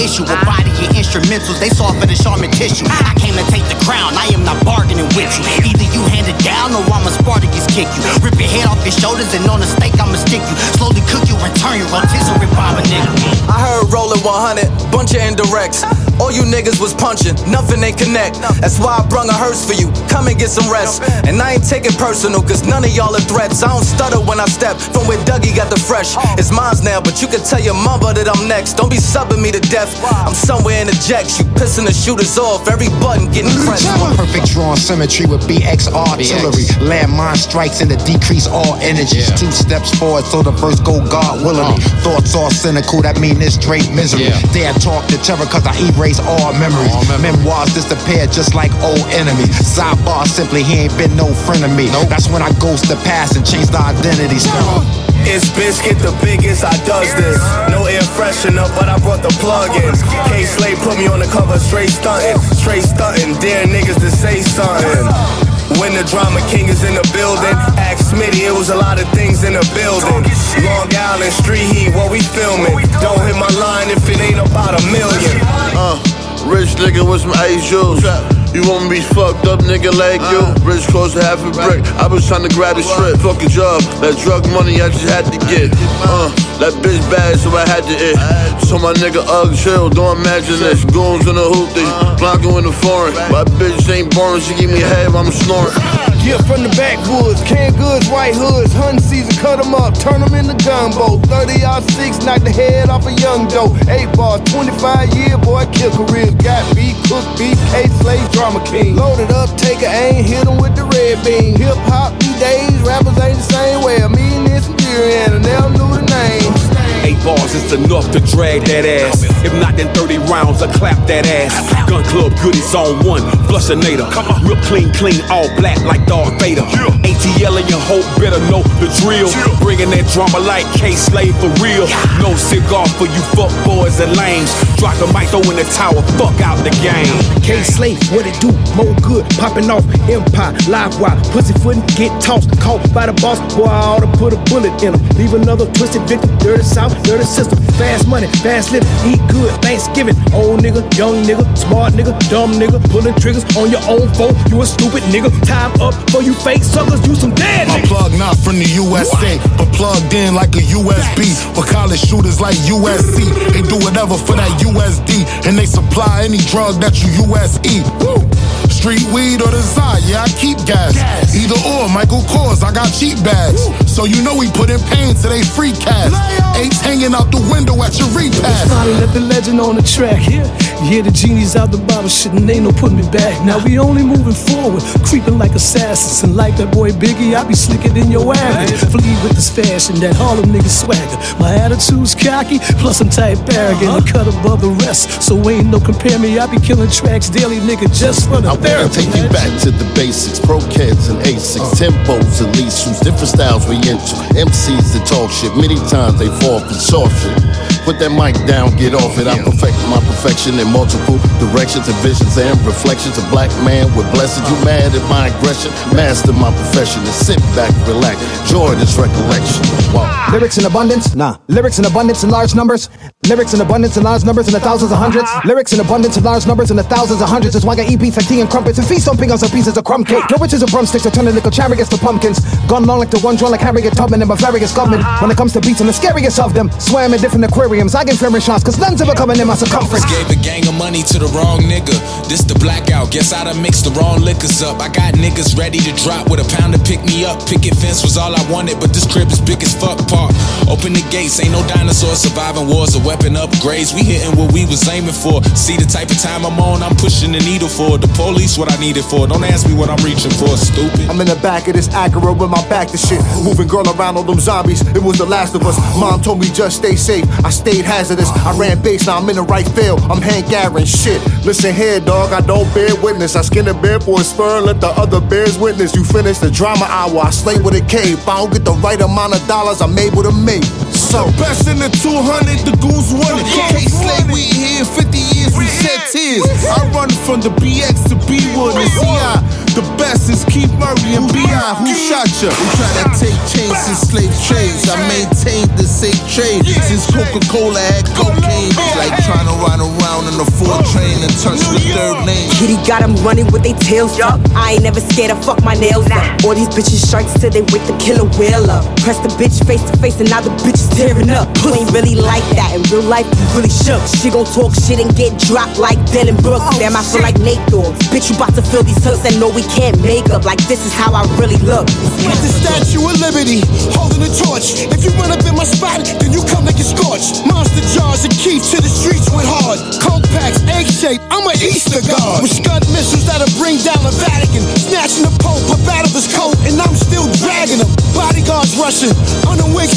issue with body and instrumentals. They for the Charmin tissue. I came to take the crown, I am not bargaining with you. Either you hand it down or I'ma Spartacus kick you. Rip your head off your shoulders and on the stake I'ma stick you. Slowly cook you and turn your rotisserie bomb a nigga. I heard rolling 100, bunch of indirects. All you niggas was punching, nothing ain't connect. That's why I brung a hearse for you. Come and get some rest. And I ain't taking personal, cause none of y'all are threats. I don't stutter when I step from where Dougie got the fresh. It's mine's now, but you can tell your mother that I'm next. Don't be subbing me to death. I'm somewhere in the jacks. You pissing the shooters off. Every button getting pressed. Perfect drawn symmetry with BX artillery. Landmine strikes and to decrease all energies. Two steps forward, so the first go God willingly. Thoughts all cynical, that mean it's straight misery. Dare talk to terror, cause I erase all memories. Memoirs disappear just like old enemies. Sidebar simply, he ain't been no friend of me. That's when I ghost the past and change the identities. It's Biscuit the biggest, I does this. No air freshener, but I brought the plug in. K Slay put me on the cover, straight stunting. Straight stunting, dare niggas to say something. When the drama king is in the building, ask Smitty, it was a lot of things in the building. Long Island, street heat, what we filming. Don't hit my line if it ain't about a million. Uh, rich nigga with some ice shoes. You wanna be fucked up, nigga, like you? Rich close to half a brick. I was trying to grab the strip. Fuck a job. That drug money I just had to get. Uh, that bitch bad, so I had to it. So my nigga Ugg chill, don't imagine this. Goons in the hoop, they blocking in the foreign. My bitch ain't boring, she give me head, I'm snoring. Yeah, from the backwoods, canned goods, white hoods, hunting season, cut 'em up, turn turn 'em into gumbo. 30 out 6, knock the head off a young doe. 8 bars, 25 year boy, kill careers. Got beat, cook beat, K Slay, drama king. Loaded up, take a aim, hit hit 'em with the red beam. Hip hop these days, rappers ain't the same way. Me and this and and I never knew the name. Bars is enough to drag that ass. If not, then 30 rounds, I clap that ass. Gun club goodies on one, flushinator. Real clean, clean, all black like Darth Vader. ATL and your whole better know the drill. Bringing that drama like K Slay for real. No cigar for you fuck boys and lames. Drop the mic, throw in the tower, fuck out the game. K Slay, what it do? More good, popping off Empire, live wire, pussy footin', get tossed, caught by the boss. Boy, I oughta put a bullet in him. Leave another twisted victim, dirty south, dirty system. Fast money, fast living, eat good, Thanksgiving. Old nigga, young nigga, smart nigga, dumb nigga, pulling triggers on your own phone. You a stupid nigga. Time up for you fake suckers, you some dead My niggas. plug not from the USA, but plugged in like a USB. For college shooters like USC, they do whatever for that USD, and they supply any drug that you USE. Woo. Street weed or the Zai, yeah, I keep gas. Either or, Michael Kors, I got cheap bags. So you know we put in pain to they free cash. Apes hanging out the window at your repass. Finally let the legend on the track. Yeah, you hear the genies out the bottle, shit, and ain't no putting me back. Now we only moving forward, creeping like assassins. And like that boy Biggie, I be slicker than your average. Flee with this fashion, that Harlem nigga swagger. My attitude's cocky, plus I'm type arrogant, and cut above the rest. So ain't no compare me, I be killing tracks daily, nigga, just for the I wanna therapy. take you back to the basics, pro kids and Asics, uh. tempos at least, whose different styles we into. MCs that talk shit, many times they fall for soft shit. Put that mic down, get off it. I perfect my perfection in multiple directions and visions and reflections. A black man with blessings. You mad at my aggression? Master my profession and sit back, relax. Joy this recollection. Wow. Lyrics in abundance? Nah. Lyrics in abundance in large numbers? Lyrics in abundance in large numbers in the thousands of hundreds? Uh-huh. Lyrics in abundance in large numbers in the thousands of hundreds. That's why I got EPs like tea and crumpets and feast on pingos and pieces of crumb cake. Uh-huh. No witches or drumsticks or turning little chariots to pumpkins. Gone long like the one drawn like Harriet Tubman and Bavarious uh-huh. government. When it comes to beats, I'm the scariest of them. Swam in different aquariums. I get fair shots, cause none's ever coming in my circumference. Gave a gang of money to the wrong nigga. This the blackout. Guess I done mixed the wrong liquors up. I got niggas ready to drop with a pound to pick me up. Picket fence was all I wanted, but this crib is big as fuck Open the gates, ain't no dinosaurs surviving wars or weapon upgrades. We hitting what we was aiming for. See the type of time I'm on, I'm pushing the needle for. The police, what I need it for. Don't ask me what I'm reaching for, stupid. I'm in the back of this Acura with my back to shit. Moving girl around all them zombies. It was the last of us. Mom told me just stay safe. I stayed hazardous. I ran base, now I'm in the right field. I'm Hank Aaron, shit. Listen here, dog, I don't bear witness. I skin a bear for a spur, let the other bears witness. You finish the drama hour, I slay with a K. If I don't get the right amount of dollars, I'm able to make. So, best in the 200, the goose won it. K Slay, we here 50 years, we shed tears. I run from the BX to B1 and CI. The best is Keith Murray and B.I. Who shot ya? We try to take chains and slave trades. I maintained the safe trade since Coca Cola had cocaine. It's like trying to ride around in a four train and touch the third lane. Kitty got them running with their tails up. I ain't never scared to fuck my nails up. All these bitches shirts till they wake the killer whale up. Press the bitch face to face and now the bitch is tearing up. You ain't really like that in real life, you really shook. She gon' talk shit and get dropped like Dillon Brooks. Damn, I feel like Nate Dogg. Bitch, you bout to feel these hooks and know we can't make up like this is how I really look. With the Statue of Liberty, holding the torch. If you run up in my spot, then you come like get scorched. Monster jars and keep to the streets with hard. Coke packs, egg shape, I'm an Easter god. With scud missiles that'll bring down the Vatican. Snatching the Pope, put out of his coat, and I'm still dragging him. Bodyguards rushing, on the wing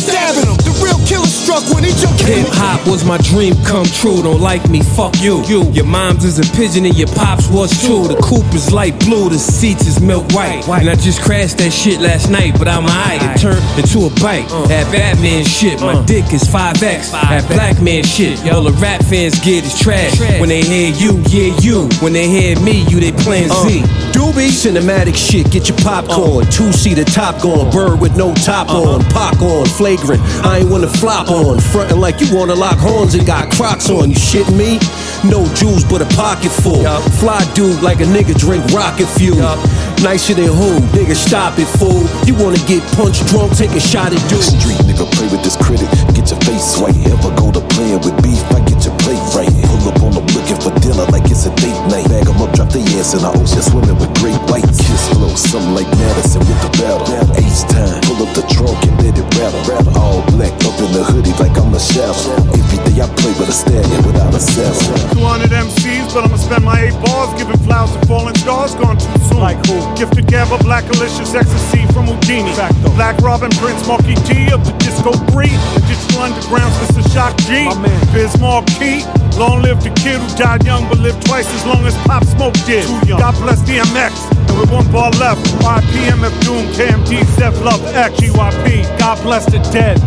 struck when he jumped Hip hop was my dream come true. Don't like me, fuck you. You, your mom's is a pigeon and your pops was true. The coupe is light blue, the seats is milk white. And I just crashed that shit last night, but I'm alright. It turned into a bite. Uh. That Batman shit, my uh. dick is 5X. That black man shit, all the rap fans get is trash. When they hear you, yeah, you. When they hear me, you, they playing uh. Z. Doobie, cinematic shit, get your popcorn. Oh. Two seater top gone, uh-huh. bird with no top uh-huh. on, pock on, flagrant. I ain't wanna flop uh-huh. on, frontin' like you wanna lock horns and got crocs on. You shitting me? No jewels but a pocket full. Fly dude like a nigga drink rocket fuel. Nicer than who? Nigga, stop it, fool. You wanna get punched drunk, take a shot at dude. Street nigga, play with this critic. Get your face right. Ever go to playing with beef? I get your plate right. Pull up on them looking for dinner like it's a date night. Bag 'em up, drop their ass in the ocean, swimming with great whites. Kiss flow, something like Madison with the battle. Ace time, pull up the trunk and let it rattle. rattle. All black up in the hoodie like I'm a shadow. Every day I play with a stallion without a saddle. 200 MCs, but I'ma spend my eight bars giving flowers to fallen stars. Gone too soon. Like who? Gift of Gab, Black Alicious, Ecstasy from Whodini. Black Robin, Prince, Markie Dee of the Disco Breed. The Digital Underground, Mr. Shock G. Biz Markie. Long live the kid who died young but lived twice as long as Pop Smoke did. God bless DMX. And with one ball left, YPMF Doom, KMD, Zev Love, X, GYP. God bless the dead.